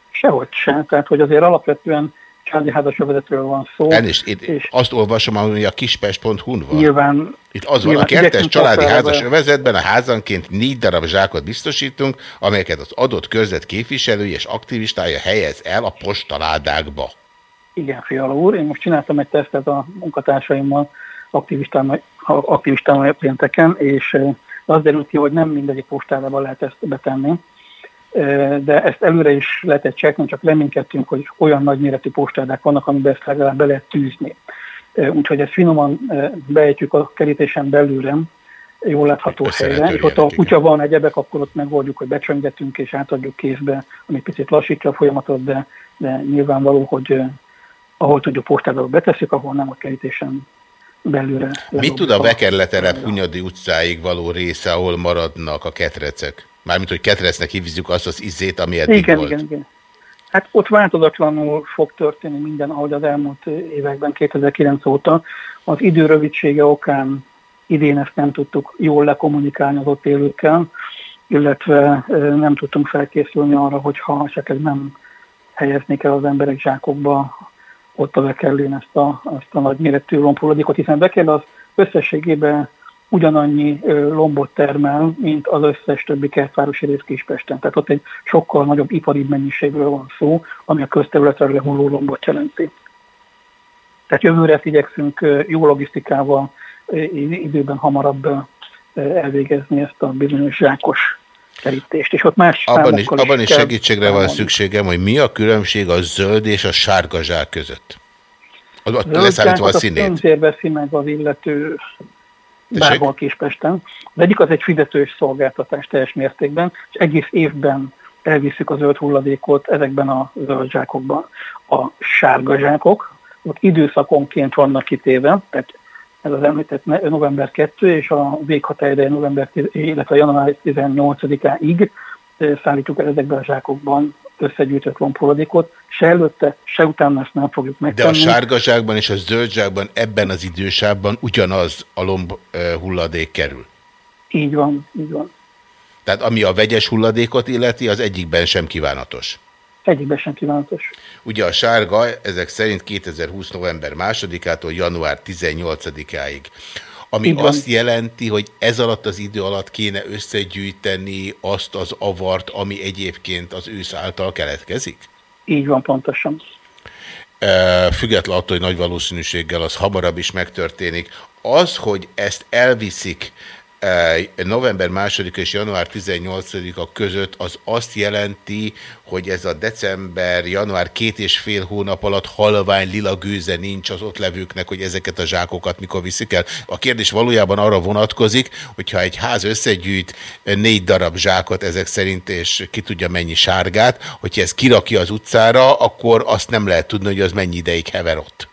Sehogy sem, tehát hogy azért alapvetően családi házasövezetről van szó. Elnézést, én azt olvasom, ami a kispest.hu-n van. Nyilván, Itt az van, a nyilván kertes családi házas övezetben a házanként négy darab zsákot biztosítunk, amelyeket az adott körzet képviselői és aktivistája helyez el a postaládákba. Igen, Fiala úr, én most csináltam egy tesztet a munkatársaimmal, aktivistámmal, aktivistámmal pénteken, és az derült ki, hogy nem mindegyik postába lehet ezt betenni, de ezt előre is lehetett csekni, csak reménykedtünk, hogy olyan nagyméretű postádák vannak, amiben ezt legalább be lehet tűzni. Úgyhogy ezt finoman beejtjük a kerítésen belőle, jól látható helyre, és ott a kutya van egyebek, akkor ott megoldjuk, hogy becsöngetünk és átadjuk kézbe, ami picit lassítja a folyamatot, de, de nyilvánvaló, hogy ahol tudjuk postába beteszik, ahol nem a kerítésen belőle. Mit tud a Vekerleterep Hunyadi utcáig való része, ahol maradnak a ketrecek? Mármint, hogy ketrecnek hívjuk azt az izét, ami eddig Igen, volt. igen, igen. Hát ott változatlanul fog történni minden, ahogy az elmúlt években, 2009 óta. Az idő rövidsége okán idén ezt nem tudtuk jól lekommunikálni az ott élőkkel, illetve nem tudtunk felkészülni arra, hogyha esetleg nem helyeznék el az emberek zsákokba ott a Vekerlén ezt a, ezt a nagyméretű lombhulladékot, hiszen Vekerl az összességében ugyanannyi lombot termel, mint az összes többi kertvárosi rész Kispesten. Tehát ott egy sokkal nagyobb ipari mennyiségről van szó, ami a közterületre lehulló lombot jelenti. Tehát jövőre ezt igyekszünk jó logisztikával időben hamarabb elvégezni ezt a bizonyos zsákos kerítést. És ott más Abban is, abban is segítségre van szükségem, hogy mi a különbség a zöld és a sárga zsák között. Az, ott Zöld leszámítva a színét. veszi meg az illető? Bárhol Kispesten. Az egyik az egy fizetős szolgáltatás teljes mértékben, és egész évben elviszük a zöld hulladékot ezekben a zöld zsákokban. A sárga zsákok, ott időszakonként vannak kitéve, tehát ez az említett november 2 és a véghatárideje november, 10 illetve január 18-áig eh, szállítjuk el ezekben a zsákokban összegyűjtött lombhulladékot. Se előtte, se utána ezt nem fogjuk De megtenni. a sárga zsákban és a zöld zsákban ebben az idősávban ugyanaz a lomb hulladék kerül. Így van, így van. Tehát ami a vegyes hulladékot illeti, az egyikben sem kívánatos. Egyikben sem kívánatos. Ugye a sárga ezek szerint 2020. november 2-ától január 18-áig. Ami Így van. azt jelenti, hogy ez alatt az idő alatt kéne összegyűjteni azt az avart, ami egyébként az ősz által keletkezik? Így van pontosan. Független attól, hogy nagy valószínűséggel az hamarabb is megtörténik. Az, hogy ezt elviszik november 2 és január 18-a között, az azt jelenti, hogy ez a december-január két és fél hónap alatt halvány lila gőze nincs az ott levőknek, hogy ezeket a zsákokat mikor viszik el. A kérdés valójában arra vonatkozik, hogyha egy ház összegyűjt négy darab zsákot ezek szerint, és ki tudja mennyi sárgát, hogyha ez kirakja az utcára, akkor azt nem lehet tudni, hogy az mennyi ideig hever ott.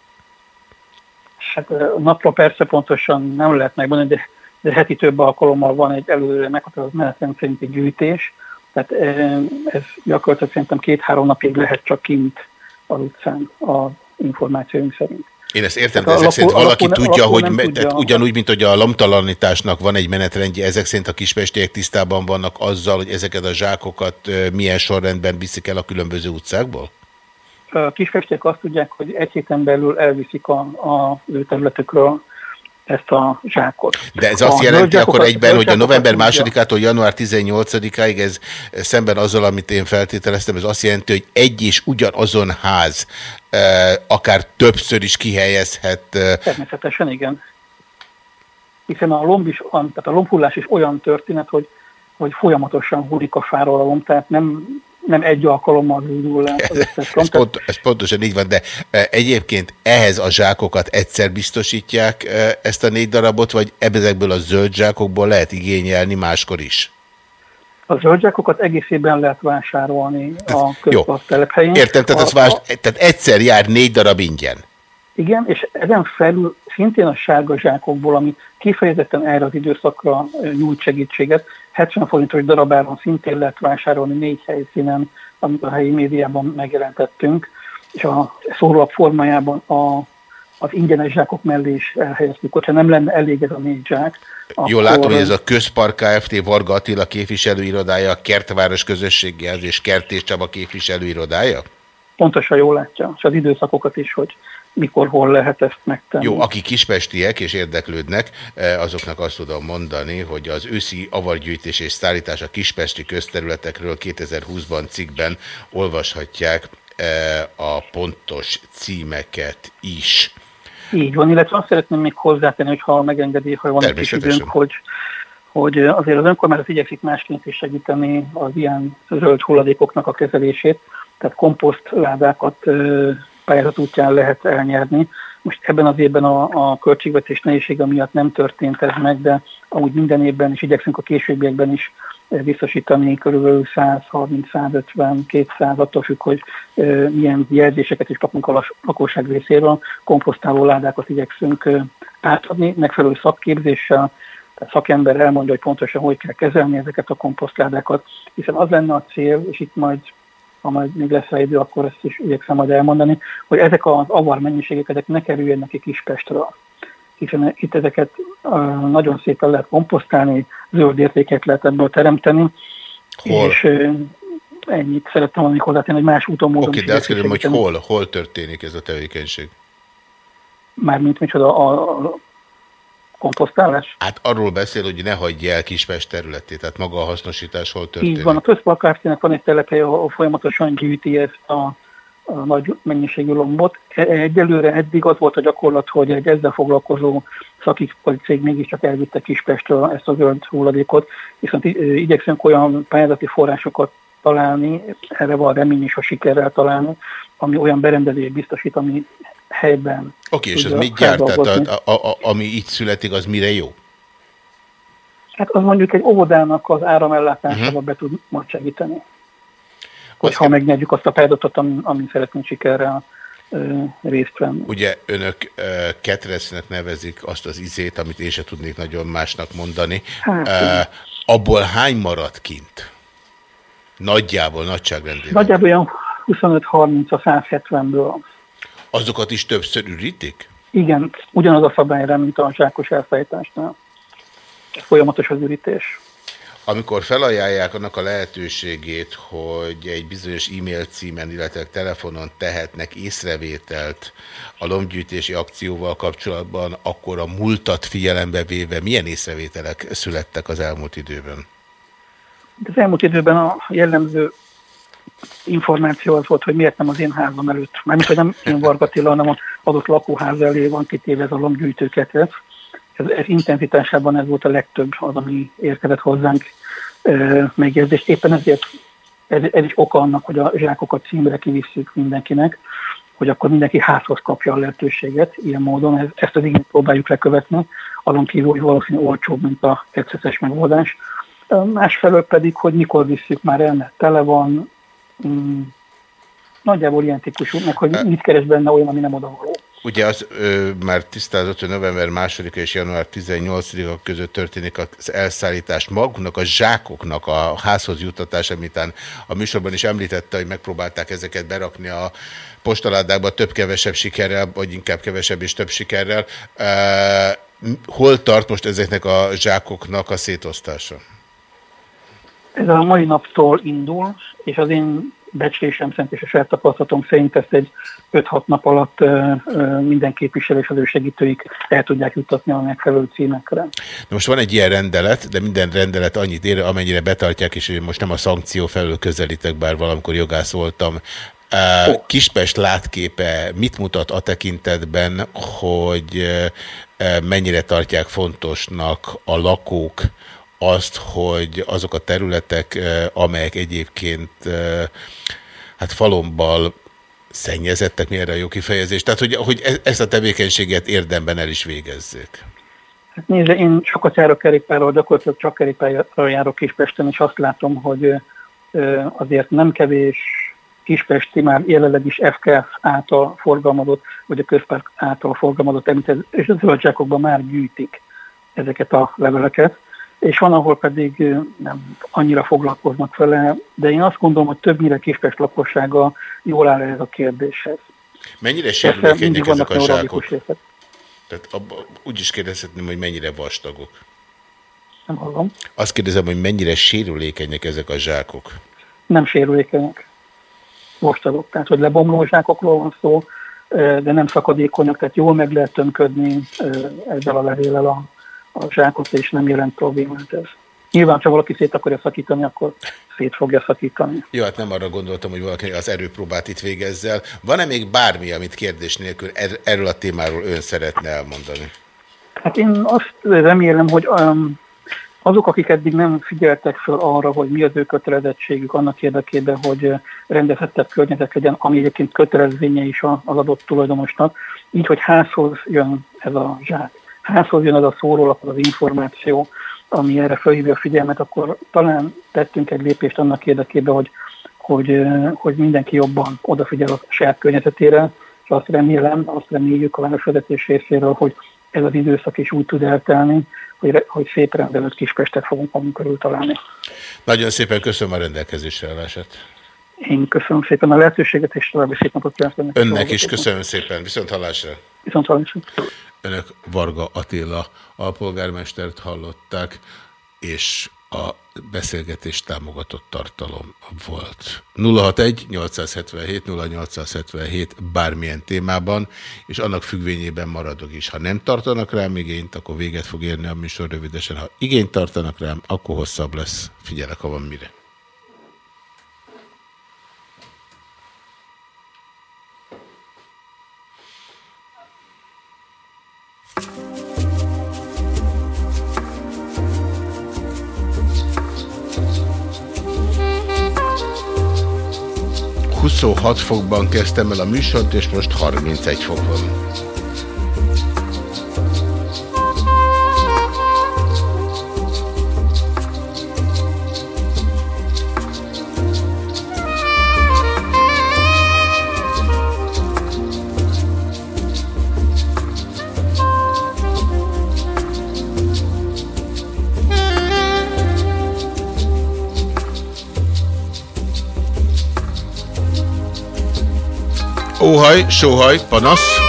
Hát napra persze pontosan nem lehet megmondani, de, de heti több alkalommal van egy előre meghatározott menetrend szerinti gyűjtés, tehát ez gyakorlatilag szerintem két-három napig lehet csak kint az utcán az információink szerint. Én ezt értem, de Tehát ezek alapul- szerint valaki alapul- tudja, alapul hogy me- tudja. tehát ugyanúgy, mint hogy a lamtalanításnak van egy menetrendje, ezek szerint a kispestiek tisztában vannak azzal, hogy ezeket a zsákokat milyen sorrendben viszik el a különböző utcákból? A kisfestiek azt tudják, hogy egy héten belül elviszik a, a ő területükről ezt a zsákot. De ez A azt jelenti akkor egyben, hogy a november másodikától január 18-áig ez szemben azzal, amit én feltételeztem, ez azt jelenti, hogy egy és ugyanazon ház eh, akár többször is kihelyezhet eh, Természetesen igen. Hiszen a lomb is, tehát a lombhullás is olyan történet, hogy, hogy folyamatosan hullik a fáról a lomb, tehát nem, nem egy alkalommal zúdul le az összes (laughs) Ez, lomb. Tehát pont, ez pontosan így van, de e, egyébként ehhez a zsákokat egyszer biztosítják e, ezt a négy darabot, vagy ezekből a zöld zsákokból lehet igényelni máskor is? a zöldzsákokat egész évben lehet vásárolni a közpark telephelyén. Értem, tehát, A- ez vás, tehát egyszer jár négy darab ingyen. Igen, és ezen felül szintén a sárga zsákokból, ami kifejezetten erre az időszakra ö, nyújt segítséget, 70 forintos darabáron szintén lehet vásárolni négy helyszínen, amit a helyi médiában megjelentettünk, és a szórólap formájában a, az ingyenes zsákok mellé is elhelyeztük. Hogyha nem lenne elég ez a négy zsák, Jól látom, hogy ez a Közpark Kft. Varga Attila képviselőirodája, a Kertváros közösségéhez és Kertés Csaba képviselőirodája? pontosan jól látja, és az időszakokat is, hogy mikor, hol lehet ezt megtenni. Jó, akik kispestiek és érdeklődnek, eh, azoknak azt tudom mondani, hogy az őszi avargyűjtés és szállítás a kispesti közterületekről 2020-ban cikkben olvashatják eh, a pontos címeket is. Így van, illetve azt szeretném még hozzátenni, hogy ha megengedi, ha van egy kis időnk, hogy, hogy azért az önkormányzat igyekszik másként is segíteni az ilyen zöld hulladékoknak a kezelését, tehát komposztládákat pályázat útján lehet elnyerni. Most ebben az évben a, a költségvetés nehézsége miatt nem történt ez meg, de amúgy minden évben is igyekszünk a későbbiekben is ö, biztosítani körülbelül 130, 150, 200, attól függ, hogy ö, milyen jelzéseket is kapunk a lakosság részéről. Komposztáló ládákat igyekszünk ö, átadni, megfelelő szakképzéssel, tehát szakember elmondja, hogy pontosan hogy kell kezelni ezeket a komposztládákat, hiszen az lenne a cél, és itt majd ha majd még lesz rá idő, akkor ezt is igyekszem majd elmondani, hogy ezek az avar mennyiségek ezek ne kerüljenek ki Kispestről. Hiszen itt ezeket nagyon szépen lehet komposztálni, zöld értéket lehet ebből teremteni, Hol? és ennyit szerettem volna hozzátenni, hogy más úton módon Oké, is de azt kérdezem, hogy hol, hol történik ez a tevékenység? Mármint micsoda a, a komposztálás. Hát arról beszél, hogy ne hagyja el Kispest területét, tehát maga a hasznosítás hol történik. Így van, a közpark Kft-nek van egy telephelye, ahol folyamatosan gyűjti ezt a, a nagy mennyiségű lombot. E- Egyelőre eddig az volt a gyakorlat, hogy egy ezzel foglalkozó szakipari cég mégiscsak elvitte Kispestről ezt a zöld hulladékot, viszont igyekszünk olyan pályázati forrásokat találni, erre van remény is, ha sikerrel találni, ami olyan berendezést biztosít, ami helyben Oké, és tudja mit gyárt? Tehát a, a, a, ami így születik, az mire jó? Hát az mondjuk egy óvodának az áramellátásával be tud majd segíteni. Hogyha megnyerjük azt a pályázatot, amin, amin szeretnénk sikerrel részt venni. Ugye önök uh, ketresznek nevezik azt az izét, amit én se tudnék nagyon másnak mondani. Hát, uh, abból hány maradt kint? Nagyjából, nagyságrendében. Nagyjából olyan 25-30 a 170-ből. Azokat is többször ürítik? Igen, ugyanaz a szabályra, mint a zsákos elszállításnál. Folyamatos az ürítés. Amikor felajánlják annak a lehetőségét, hogy egy bizonyos e-mail címen, illetve telefonon tehetnek észrevételt a lombgyűjtési akcióval kapcsolatban, akkor a múltat figyelembe véve milyen észrevételek születtek az elmúlt időben? Az elmúlt időben a jellemző információ az volt, hogy miért nem az én házam előtt. Mármint, hogy nem én Varga hanem az adott lakóház elé van kitéve ez a lombgyűjtőketrec. Ez, ez intenzitásában ez volt a legtöbb az, ami érkezett hozzánk ö, megjegyzést. Éppen ezért ez, ez is oka annak, hogy a zsákokat címre kivisszük mindenkinek, hogy akkor mindenki házhoz kapja a lehetőséget ilyen módon. Ez, ezt az igényt próbáljuk lekövetni, azon kívül, hogy valószínűleg olcsóbb, mint a egyszeres megoldás. Másfelől pedig, hogy mikor visszük már el, mert tele van, mm, nagyjából ilyen típusú, meg hogy mit keres benne olyan, ami nem odavaló. Ugye az ö, már tisztázott, hogy november 2 és január 18-a között történik az elszállítás magunknak, a zsákoknak a házhoz juttatása, amitán a műsorban is említette, hogy megpróbálták ezeket berakni a postaládákba több-kevesebb sikerrel, vagy inkább kevesebb és több sikerrel. Ö, hol tart most ezeknek a zsákoknak a szétosztása? Ez a mai naptól indul, és az én becslésem szerint és a saját tapasztalatom szerint ezt egy 5-6 nap alatt minden képviselő és az ő segítőik el tudják juttatni a megfelelő címekre. Na most van egy ilyen rendelet, de minden rendelet annyit ér, amennyire betartják, és most nem a szankció felől közelítek, bár valamikor jogász voltam. Kispest látképe mit mutat a tekintetben, hogy mennyire tartják fontosnak a lakók azt, hogy azok a területek, uh, amelyek egyébként uh, hát falombbal szennyezettek, mi erre a jó kifejezés? Tehát, hogy, hogy e- ezt a tevékenységet érdemben el is végezzék. Hát nézze, én sokat járok kerékpárral, gyakorlatilag csak kerékpárral járok Kispesten, és azt látom, hogy ö, azért nem kevés kispesti már jelenleg is FKF által forgalmazott, vagy a közpárk által forgalmazott említett, és a zöldságokban már gyűjtik ezeket a leveleket, és van, ahol pedig nem annyira foglalkoznak vele, de én azt gondolom, hogy többnyire Kispest lakossága jól áll ez a kérdéshez. Mennyire sérülékenyek ezek a zsákok? részek. Tehát abba, úgy is kérdezhetném, hogy mennyire vastagok. Nem hallom. Azt kérdezem, hogy mennyire sérülékenyek ezek a zsákok. nem sérülékenyek, vastagok. Tehát, hogy lebomló zsákokról van szó, de nem szakadékonyak, tehát jól meg lehet tömködni ezzel a levéllel a, a zsákot, és nem jelent problémát ez. Nyilván, ha valaki szét akarja szakítani, akkor szét fogja szakítani. Jó, hát nem arra gondoltam, hogy valaki az erőpróbát itt végezzel. Van-e még bármi, amit kérdés nélkül er- erről a témáról ön szeretne elmondani? Hát én azt remélem, hogy um, azok, akik eddig nem figyeltek fel arra, hogy mi az ő kötelezettségük annak érdekében, hogy ö, rendezettebb környezet legyen, ami egyébként kötelezvénye is az adott tulajdonosnak, így, hogy házhoz jön ez a zsák, házhoz jön az a szórólap, az információ, ami erre felhívja a figyelmet, akkor talán tettünk egy lépést annak érdekében, hogy, hogy, hogy mindenki jobban odafigyel a saját környezetére, és azt remélem, azt reméljük a városvezetés részéről, hogy ez az időszak is úgy tud eltelni, hogy, hogy szép rendelőtt Kispestet fogunk magunk körül találni. Nagyon szépen köszönöm a rendelkezésre állását. Én köszönöm szépen a lehetőséget, és további szép napot kívánok. Önnek is köszönöm szépen. Viszont hallásra. Viszont hallásra. Önök Varga Attila alpolgármestert hallották, és a beszélgetés támogatott tartalom volt. 061 877 0877 bármilyen témában, és annak függvényében maradok is. Ha nem tartanak rám igényt, akkor véget fog érni a műsor rövidesen. Ha igényt tartanak rám, akkor hosszabb lesz. Figyelek, ha van mire. ...26 fokban kezdtem el a műsort, és most 31 fok van. Óhaj, sóhaj, panasz.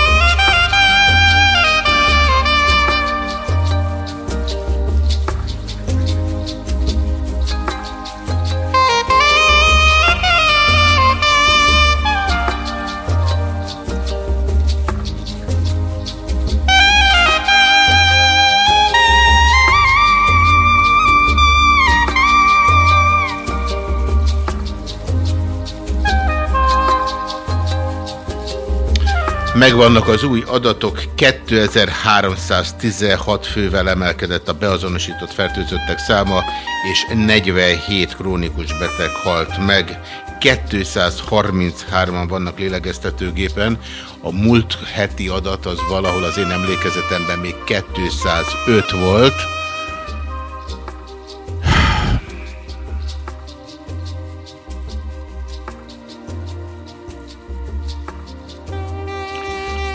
Megvannak az új adatok, 2316 fővel emelkedett a beazonosított fertőzöttek száma, és 47 krónikus beteg halt meg. 233-an vannak lélegeztetőgépen. A múlt heti adat az valahol az én emlékezetemben még 205 volt.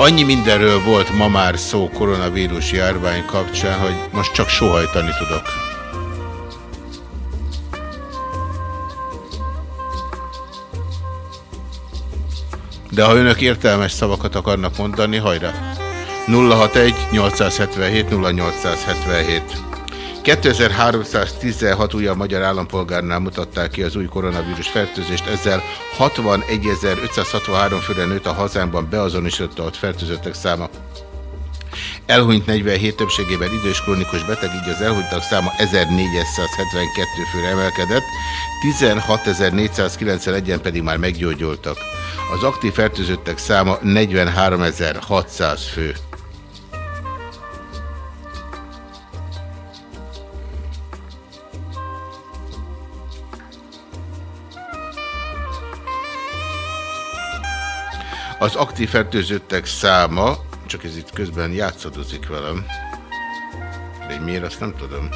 Annyi mindenről volt ma már szó koronavírus járvány kapcsán, hogy most csak sohajtani tudok. De ha önök értelmes szavakat akarnak mondani, hajrá! 061 877 0877 2316 újabb magyar állampolgárnál mutatták ki az új koronavírus fertőzést, ezzel 61.563 főre nőtt a hazánkban beazonosított fertőzöttek száma. Elhunyt 47 többségében idős krónikus beteg, így az elhunytak száma 1472 főre emelkedett, 16.491-en pedig már meggyógyultak. Az aktív fertőzöttek száma 43.600 fő. Az aktív fertőzöttek száma, csak ez itt közben játszadozik velem, de hogy miért, azt nem tudom.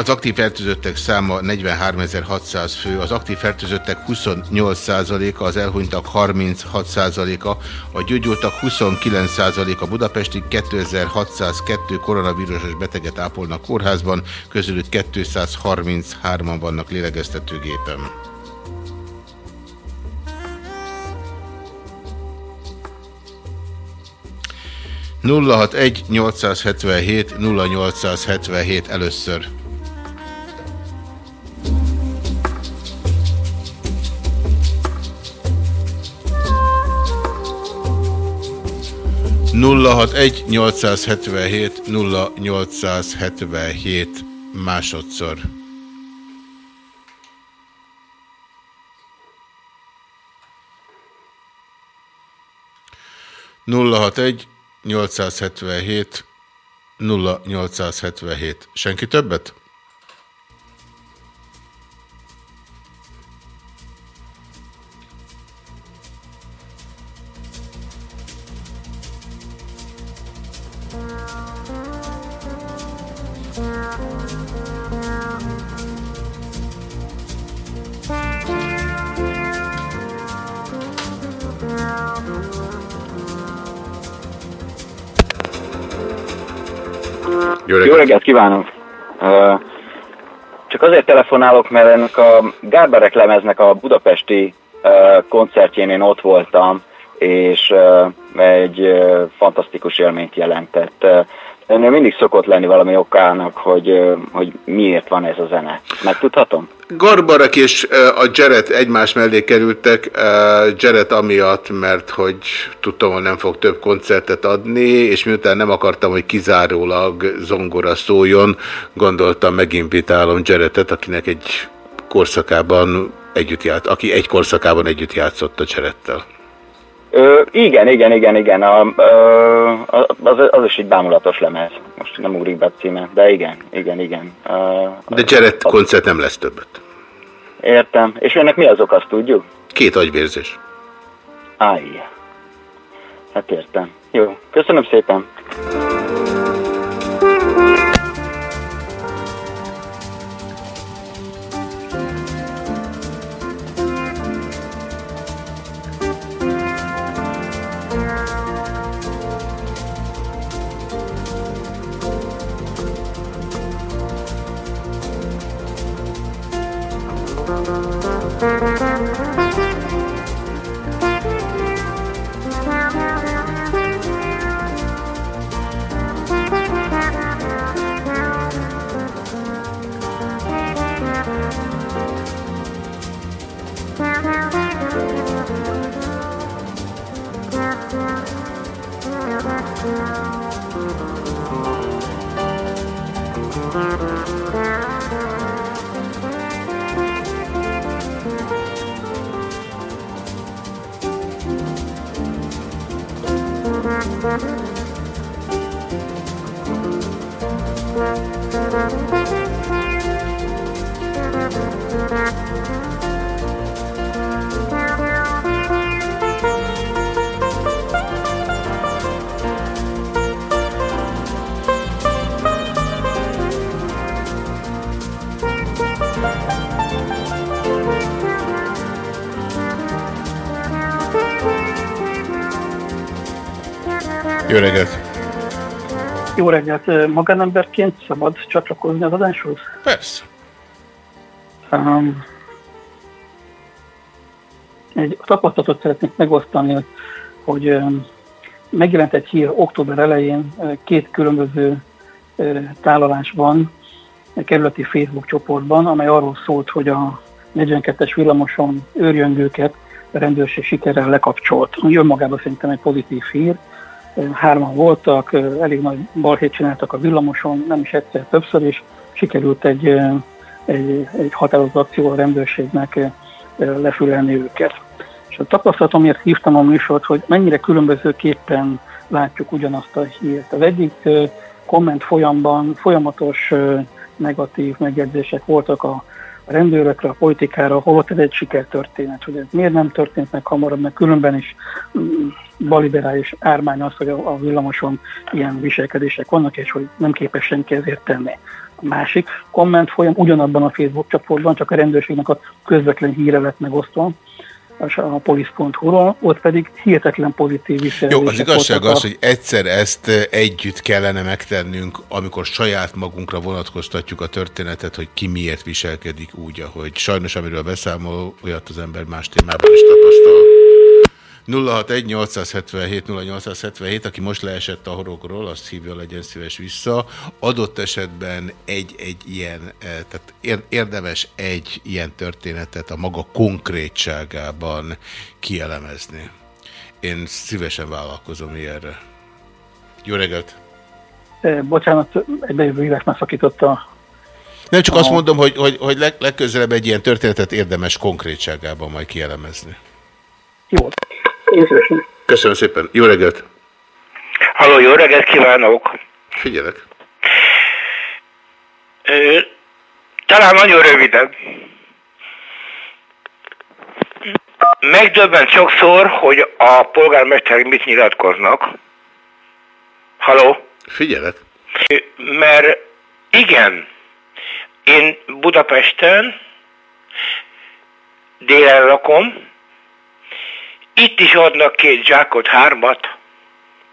Az aktív fertőzöttek száma 43.600 fő, az aktív fertőzöttek 28%-a, az elhunytak 36%-a, a gyógyultak 29%-a Budapestig 2602 koronavírusos beteget ápolnak kórházban, közülük 233-an vannak lélegeztetőgépen. nulla hat egy 877 0877 először. 061 877 0877 másodszor. Nulla hat egy 877 0877. Senki többet? Jó reggelt, Jó reggelt kívánok! Csak azért telefonálok, mert ennek a Gárberek lemeznek a budapesti koncertjén én ott voltam, és egy fantasztikus élményt jelentett. Ennél mindig szokott lenni valami okának, hogy, hogy miért van ez a zene. Megtudhatom? Garbarak és a Jared egymás mellé kerültek. Jared amiatt, mert hogy tudtam, hogy nem fog több koncertet adni, és miután nem akartam, hogy kizárólag zongora szóljon, gondoltam, meginvitálom Jaredet, akinek egy korszakában együtt járt, aki egy korszakában együtt játszott a Jaredtel. Ö, igen, igen, igen, igen. A, az, az is egy bámulatos lemez. Most nem ugrik be a címe, de igen, igen, igen. A, de Jared koncert nem lesz többet. Értem. És önnek mi azok, azt tudjuk? Két agyvérzés. Áj. Hát értem. Jó, köszönöm szépen. 嗯 Jó reggelt! Jó reggelt! Magánemberként szabad csatlakozni az adáshoz? Persze. Um, egy tapasztalatot szeretnék megosztani, hogy, um, megjelent egy hír október elején két különböző tálalásban, egy kerületi Facebook csoportban, amely arról szólt, hogy a 42-es villamoson őrjöngőket a rendőrség sikerrel lekapcsolt. Ami önmagában szerintem egy pozitív hír. Hárman voltak, elég nagy balhét csináltak a villamoson, nem is egyszer, többször is. Sikerült egy, egy, egy határozott akció a rendőrségnek lefülelni őket. És a tapasztalatomért hívtam a műsort, hogy mennyire különbözőképpen látjuk ugyanazt a hírt. Az egyik komment folyamban folyamatos negatív megjegyzések voltak a rendőrökre, a politikára, holott ez egy sikertörténet, hogy ez miért nem történt meg hamarabb, mert különben is mm, baliberális ármány az, hogy a, a villamoson ilyen viselkedések vannak, és hogy nem képes senki ezért tenni. A másik komment folyam ugyanabban a Facebook csoportban, csak a rendőrségnek a közvetlen híre lett megosztva, a polisz.hu-ról, ott pedig hihetetlen pozitív visszajelzések Jó, az igazság az, hogy egyszer ezt együtt kellene megtennünk, amikor saját magunkra vonatkoztatjuk a történetet, hogy ki miért viselkedik úgy, ahogy sajnos amiről beszámol, olyat az ember más témában is tapasztal. 061-877-0877, aki most leesett a horogról, azt hívja, legyen szíves vissza. Adott esetben egy-egy ilyen, eh, tehát ér- érdemes egy ilyen történetet a maga konkrétságában kielemezni. Én szívesen vállalkozom ilyenre. Jó reggelt! Eh, Bocsánat, egy bejövő hívás már szakította. Nem csak azt A- mondom, hogy, hogy, hogy leg, legközelebb egy ilyen történetet érdemes konkrétságában majd kielemezni. Jó. Én szívesen. Köszönöm szépen. Jó reggelt! Halló, jó reggelt kívánok! Figyelek. Ö, talán nagyon röviden. Megdöbbent sokszor, hogy a polgármesterek mit nyilatkoznak. Halló? Figyelek. Mert igen, én Budapesten délen lakom, itt is adnak két zsákot, hármat,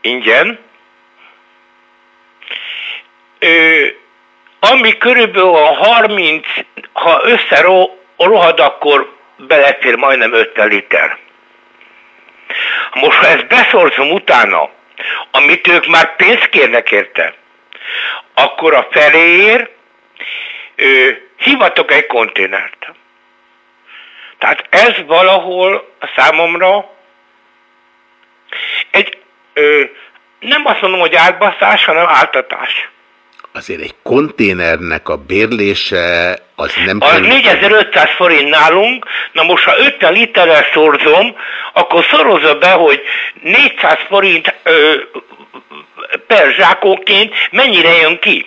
ingyen. Ö, ami körülbelül a 30, ha összerohad, akkor belefér majdnem 50 liter. Most, ha ezt beszorzom utána, amit ők már pénzt kérnek érte, akkor a feléért ö, hivatok egy konténert. Tehát ez valahol a számomra egy, ö, nem azt mondom, hogy átbaszás, hanem áltatás. Azért egy konténernek a bérlése az nem Az kerül- 4500 forint nálunk, na most ha 50 literrel szorzom, akkor szorozza be, hogy 400 forint ö, per zsákóként mennyire jön ki.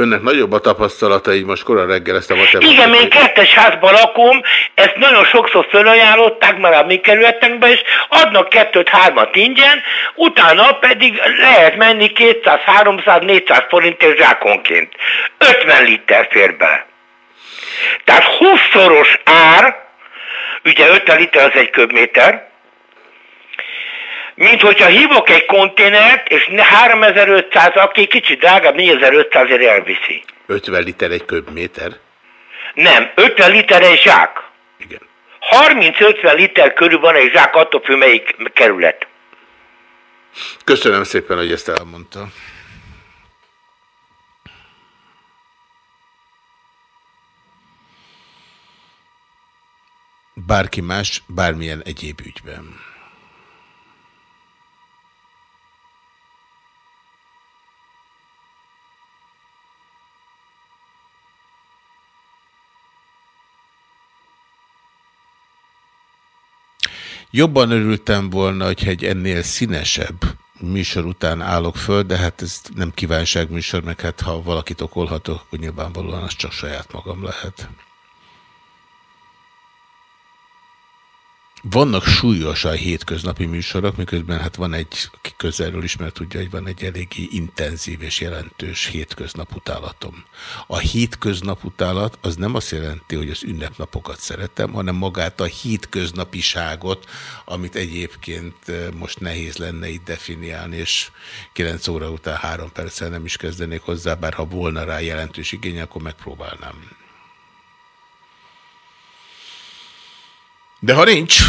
Önnek nagyobb a tapasztalata, így most korai reggel ezt a matematikát. Igen, én kettes házban lakom, ezt nagyon sokszor felajánlották már a mi kerületünkben, és adnak kettőt, hármat ingyen, utána pedig lehet menni 200, 300, 400 forintért zsákonként. 50 liter fér bele. Tehát 20-szoros ár, ugye 50 liter az egy köbméter, mint hogyha hívok egy konténert, és 3500, aki kicsit drágább, 4500 ért elviszi. 50 liter egy köbméter. Nem, 50 liter egy zsák. Igen. 30-50 liter körül van egy zsák, attól függ melyik kerület. Köszönöm szépen, hogy ezt elmondta. Bárki más, bármilyen egyéb ügyben. Jobban örültem volna, hogyha egy ennél színesebb műsor után állok föl, de hát ez nem kívánságműsor, meg hát ha valakit okolhatok, akkor nyilvánvalóan az csak saját magam lehet. Vannak súlyosan hétköznapi műsorok, miközben hát van egy, aki közelről ismert tudja, hogy van egy eléggé intenzív és jelentős hétköznaputálatom. A hétköznaputálat az nem azt jelenti, hogy az ünnepnapokat szeretem, hanem magát a hétköznapiságot, amit egyébként eh, most nehéz lenne itt definiálni, és 9 óra után három perccel nem is kezdenék hozzá, bár ha volna rá jelentős igény, akkor megpróbálnám. De ha nincs,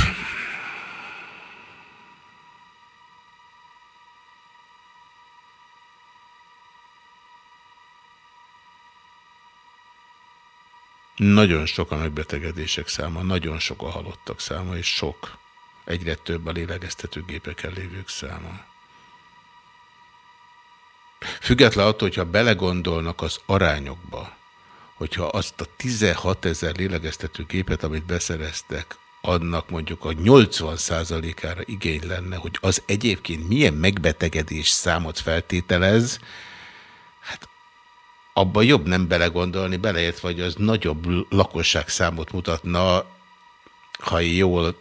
nagyon sok a megbetegedések száma, nagyon sok a halottak száma, és sok, egyre több a lélegeztetőgépeken lévők száma. Független attól, hogyha belegondolnak az arányokba, hogyha azt a 16 ezer lélegeztető gépet, amit beszereztek, annak mondjuk a 80%-ára igény lenne, hogy az egyébként milyen megbetegedés számot feltételez, hát abban jobb nem belegondolni, beleértve, hogy az nagyobb lakosságszámot mutatna, ha jól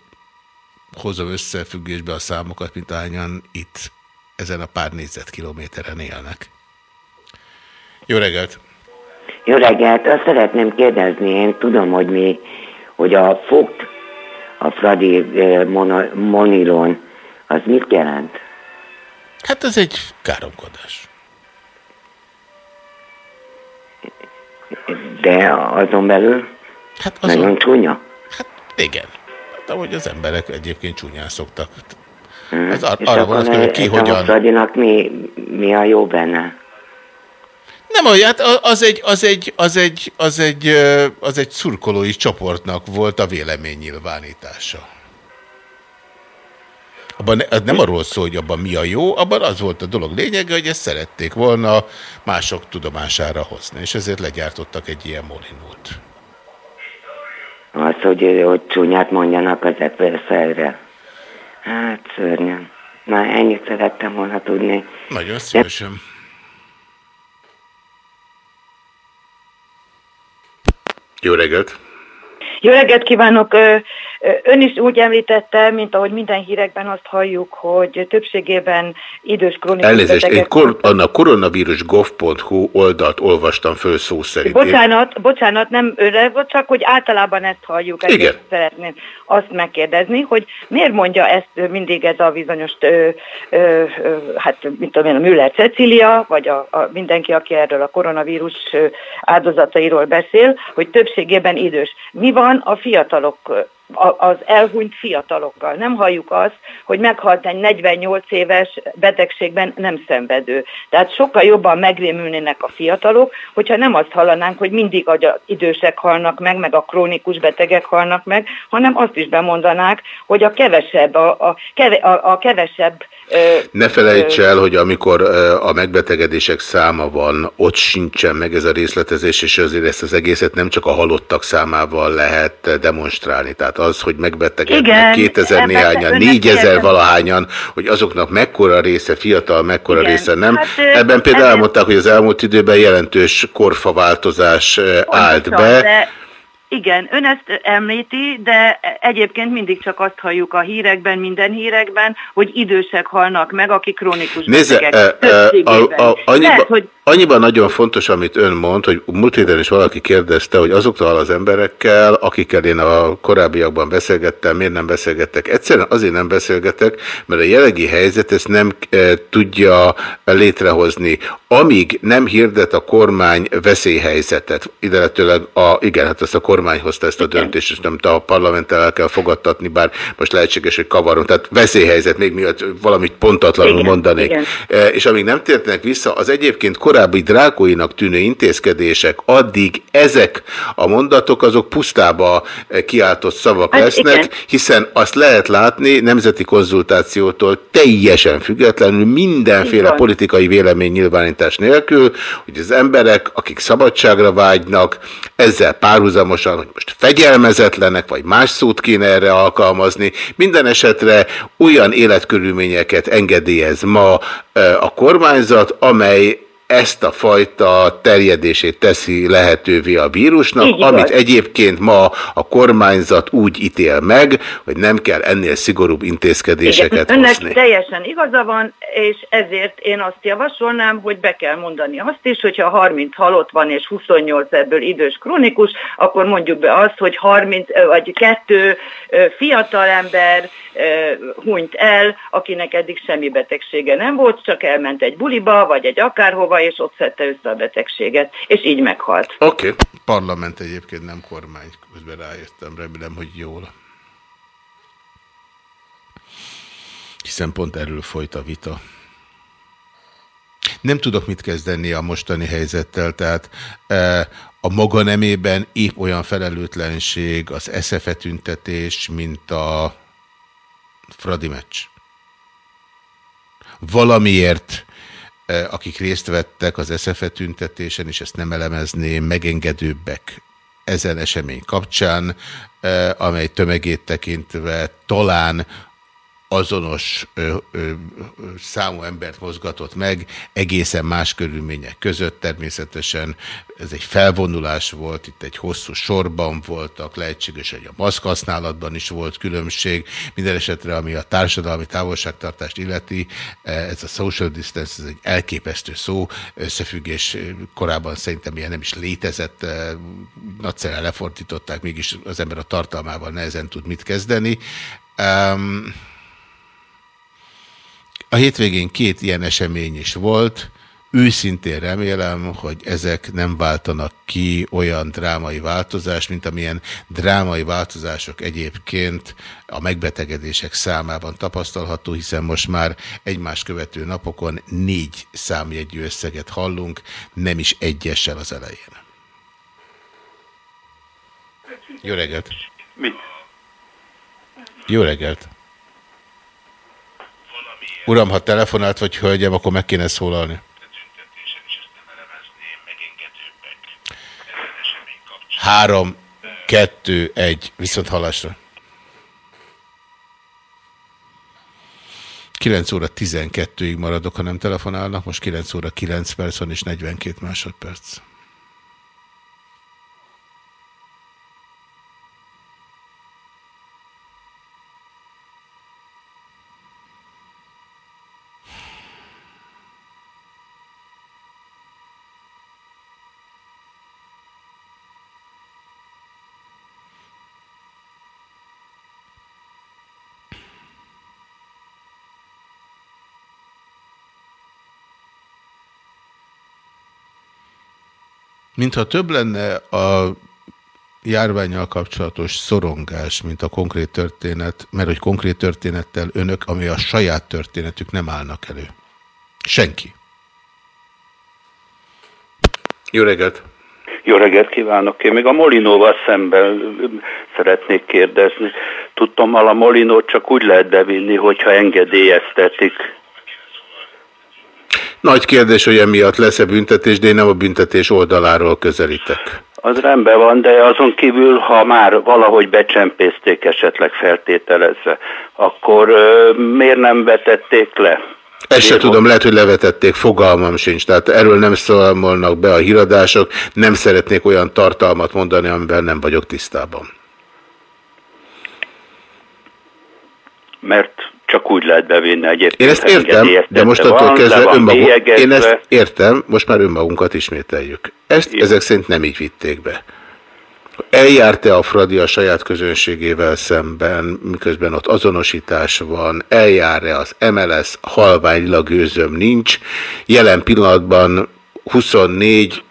hozom összefüggésbe a számokat, mint ahányan itt ezen a pár négyzetkilométeren élnek. Jó reggelt! Jó reggelt! Azt szeretném kérdezni, én tudom, hogy mi, hogy a fogt, a Fradi eh, monilon, az mit jelent? Hát ez egy káromkodás. De azon belül hát azon... nagyon csúnya? Igen. Hát ahogy az emberek egyébként csúnyán szoktak. Hmm. Ez ar arra hogy ki ez A hogyan... Fradinak mi, mi a jó benne? Nem hát az egy, az egy, az egy, az egy, az egy szurkolói csoportnak volt a véleménynyilvánítása. Abban ne- az nem arról szól, hogy abban mi a jó, abban az volt a dolog lényege, hogy ezt szerették volna mások tudomására hozni, és ezért legyártottak egy ilyen molinót. Az, hogy, hogy csúnyát mondjanak az adversaire. Hát szörnyen. Na, ennyit szerettem volna tudni. Nagyon szívesen. Jó reggelt! Jó reggelt kívánok! Ön is úgy említette, mint ahogy minden hírekben azt halljuk, hogy többségében idős krónikus Elnézést, betegek én kor, a koronavírus.gov.hu oldalt olvastam föl szó szerint. Én- Bocsánat, bocsánat, nem őre, csak hogy általában ezt halljuk. Ezért Igen. szeretném azt megkérdezni, hogy miért mondja ezt mindig ez a bizonyos, ö, ö, ö, hát mit tudom én, a Müller Cecília, vagy a, a mindenki, aki erről a koronavírus áldozatairól beszél, hogy többségében idős. Mi van a fiatalok az elhunyt fiatalokkal. Nem halljuk azt, hogy meghalt egy 48 éves betegségben nem szenvedő. Tehát sokkal jobban megrémülnének a fiatalok, hogyha nem azt hallanánk, hogy mindig a idősek halnak meg, meg a krónikus betegek halnak meg, hanem azt is bemondanák, hogy a kevesebb, a, a, keve, a, a kevesebb Ne felejts el, hogy amikor a megbetegedések száma van, ott sincsen meg ez a részletezés, és azért ezt az egészet nem csak a halottak számával lehet demonstrálni. Tehát az, hogy megbetegednek Igen, 2000 ebben néhányan, önnek 4000 értem. valahányan, hogy azoknak mekkora része fiatal, mekkora Igen, része nem. hát, Ebben például elmondták, hogy az elmúlt időben jelentős korfaváltozás állt be. De igen, ön ezt említi, de egyébként mindig csak azt halljuk a hírekben, minden hírekben, hogy idősek halnak meg, akik krónikus Nézze, betegek. e, e, a, a, annyiba, Lehet, hogy annyiban nagyon fontos, amit ön mond, hogy múlt héten is valaki kérdezte, hogy azokkal az emberekkel, akikkel én a korábbiakban beszélgettem, miért nem beszélgettek. Egyszerűen azért nem beszélgetek, mert a jelenlegi helyzet ezt nem e, tudja létrehozni. Amíg nem hirdet a kormány veszélyhelyzetet, illetőleg a, igen, hát ezt a kormány hozta ezt a döntést, és nem a parlamenttel el kell fogadtatni, bár most lehetséges, hogy kavarom. Tehát veszélyhelyzet, még miatt valamit pontatlanul Igen, mondanék. igen. E, És amíg nem tértnek vissza, az egyébként korábbi drákóinak tűnő intézkedések, addig ezek a mondatok, azok pusztába e, kiáltott szavak Hát lesznek, igen. hiszen azt lehet látni nemzeti konzultációtól teljesen függetlenül mindenféle politikai vélemény nyilvánítás nélkül, hogy az emberek, akik szabadságra vágynak, ezzel párhuzamosan, hogy most fegyelmezetlenek, vagy más szót kéne erre alkalmazni, minden esetre olyan életkörülményeket engedélyez ma e, a kormányzat, amely ezt a fajta terjedését teszi lehetővé a vírusnak, Így amit igaz. egyébként ma a kormányzat úgy ítél meg, hogy nem kell ennél szigorúbb intézkedéseket Önnek hozni. teljesen igaza van, és ezért én azt javasolnám, hogy be kell mondani azt is, hogyha 30 halott van, és 28 ebből idős krónikus, akkor mondjuk be azt, hogy 30 ö, vagy kettő ö, fiatal ember ö, hunyt el, akinek eddig semmi betegsége nem volt, csak elment egy buliba, vagy egy akárhova, és ott szedte össze a betegséget, és így meghalt. Oké, okay. parlament egyébként nem kormány, közben rájöttem, remélem, hogy jól. Hiszen pont erről folyt a vita. Nem tudok mit kezdeni a mostani helyzettel, tehát e, a maga nemében épp olyan felelőtlenség az eszefe tüntetés, mint a Fradi meccs. Valamiért akik részt vettek az eszefe tüntetésen, és ezt nem elemezném, megengedőbbek ezen esemény kapcsán, e, amely tömegét tekintve talán azonos ö, ö, számú embert mozgatott meg, egészen más körülmények között. Természetesen ez egy felvonulás volt, itt egy hosszú sorban voltak, lehetséges, hogy a maszk használatban is volt különbség. Minden esetre, ami a társadalmi távolságtartást illeti, ez a social distance, ez egy elképesztő szó, összefüggés korábban szerintem ilyen nem is létezett, nagyszerűen lefordították, mégis az ember a tartalmával nehezen tud mit kezdeni. Um, a hétvégén két ilyen esemény is volt. Őszintén remélem, hogy ezek nem váltanak ki olyan drámai változást, mint amilyen drámai változások egyébként a megbetegedések számában tapasztalható, hiszen most már egymás követő napokon négy számjegyű összeget hallunk, nem is egyessel az elején. Jó reggelt! Mit? Jó reggelt! Uram, ha telefonált vagy hölgyem, akkor meg kéne szólalni. Három, kettő, egy, viszont hallásra. 9 óra 12-ig maradok, ha nem telefonálnak, most 9 óra 9 perc van és 42 másodperc. Mintha több lenne a járványjal kapcsolatos szorongás, mint a konkrét történet, mert hogy konkrét történettel önök, ami a saját történetük nem állnak elő. Senki. Jó reggelt! Jó reggelt kívánok! Én még a Molinóval szemben szeretnék kérdezni. Tudtam, a Molinót csak úgy lehet bevinni, hogyha engedélyeztetik. Nagy kérdés, hogy emiatt lesz-e büntetés, de én nem a büntetés oldaláról közelítek. Az rendben van, de azon kívül, ha már valahogy becsempészték esetleg feltételezve, akkor ö, miért nem vetették le? Ezt se tudom, lehet, hogy levetették, fogalmam sincs. Tehát erről nem számolnak be a híradások, nem szeretnék olyan tartalmat mondani, amiben nem vagyok tisztában. Mert csak úgy lehet bevinni egyébként. Én ezt ha értem, de engedélyeztetve mostantól van, kezdve önmagunk, én ezt értem, most már önmagunkat ismételjük. Ezt Jó. ezek szerint nem így vitték be. Eljárta a Fradi a saját közönségével szemben, miközben ott azonosítás van, eljár-e az MLS, halványlag gőzöm nincs. Jelen pillanatban 24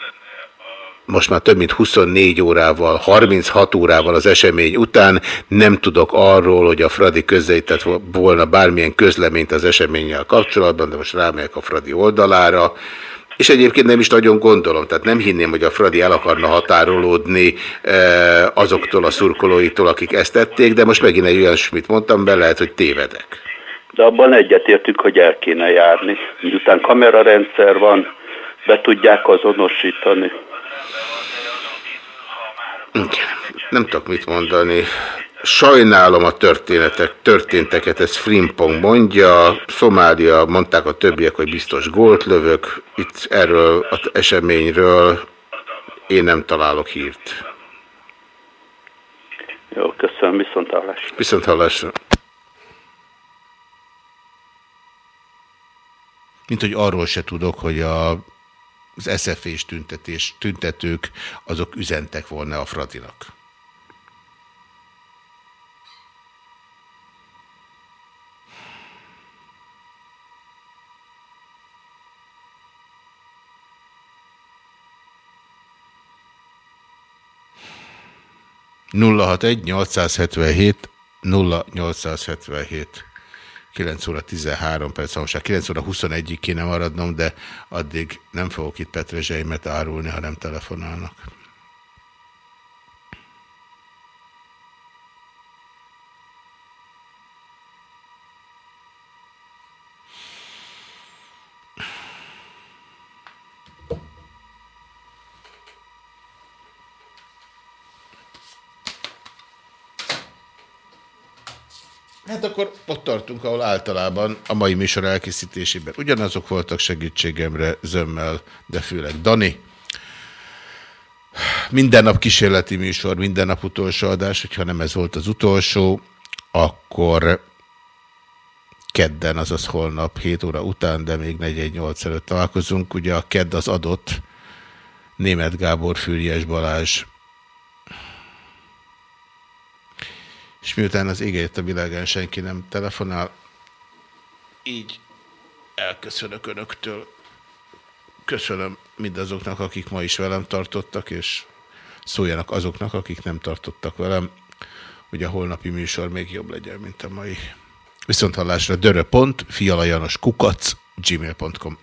most már több mint 24 órával, 36 órával az esemény után nem tudok arról, hogy a Fradi közzétett volna bármilyen közleményt az eseménnyel kapcsolatban, de most rámegyek a Fradi oldalára, és egyébként nem is nagyon gondolom, tehát nem hinném, hogy a Fradi el akarna határolódni azoktól a szurkolóitól, akik ezt tették, de most megint egy olyan, mit mondtam be, lehet, hogy tévedek. De abban egyetértünk, hogy el kéne járni. Miután kamerarendszer van, be tudják azonosítani. Nem tudok mit mondani. Sajnálom a történetek, történteket, ez Frimpong mondja, Szomália, mondták a többiek, hogy biztos gólt lövök, itt erről az eseményről én nem találok hírt. Jó, köszönöm, viszont hallásra. Viszont hallásra. Mint hogy arról se tudok, hogy a, az SZF-és tüntetés, tüntetők azok üzentek volna a Fradinak. 061 877 0877 9 óra 13 perc, most 9 óra 21-ig kéne maradnom, de addig nem fogok itt petrezseimet árulni, ha nem telefonálnak. Hát akkor ott tartunk, ahol általában a mai műsor elkészítésében ugyanazok voltak segítségemre zömmel, de főleg Dani. Minden nap kísérleti műsor, minden nap utolsó adás, hogyha nem ez volt az utolsó, akkor kedden, azaz holnap 7 óra után, de még 418 előtt találkozunk. Ugye a kedd az adott, német Gábor, Fűries Balázs, és miután az égét a világán senki nem telefonál, így elköszönök önöktől. Köszönöm mindazoknak, akik ma is velem tartottak, és szóljanak azoknak, akik nem tartottak velem, hogy a holnapi műsor még jobb legyen, mint a mai. Viszont hallásra dörö.fialajanos kukac gmail.com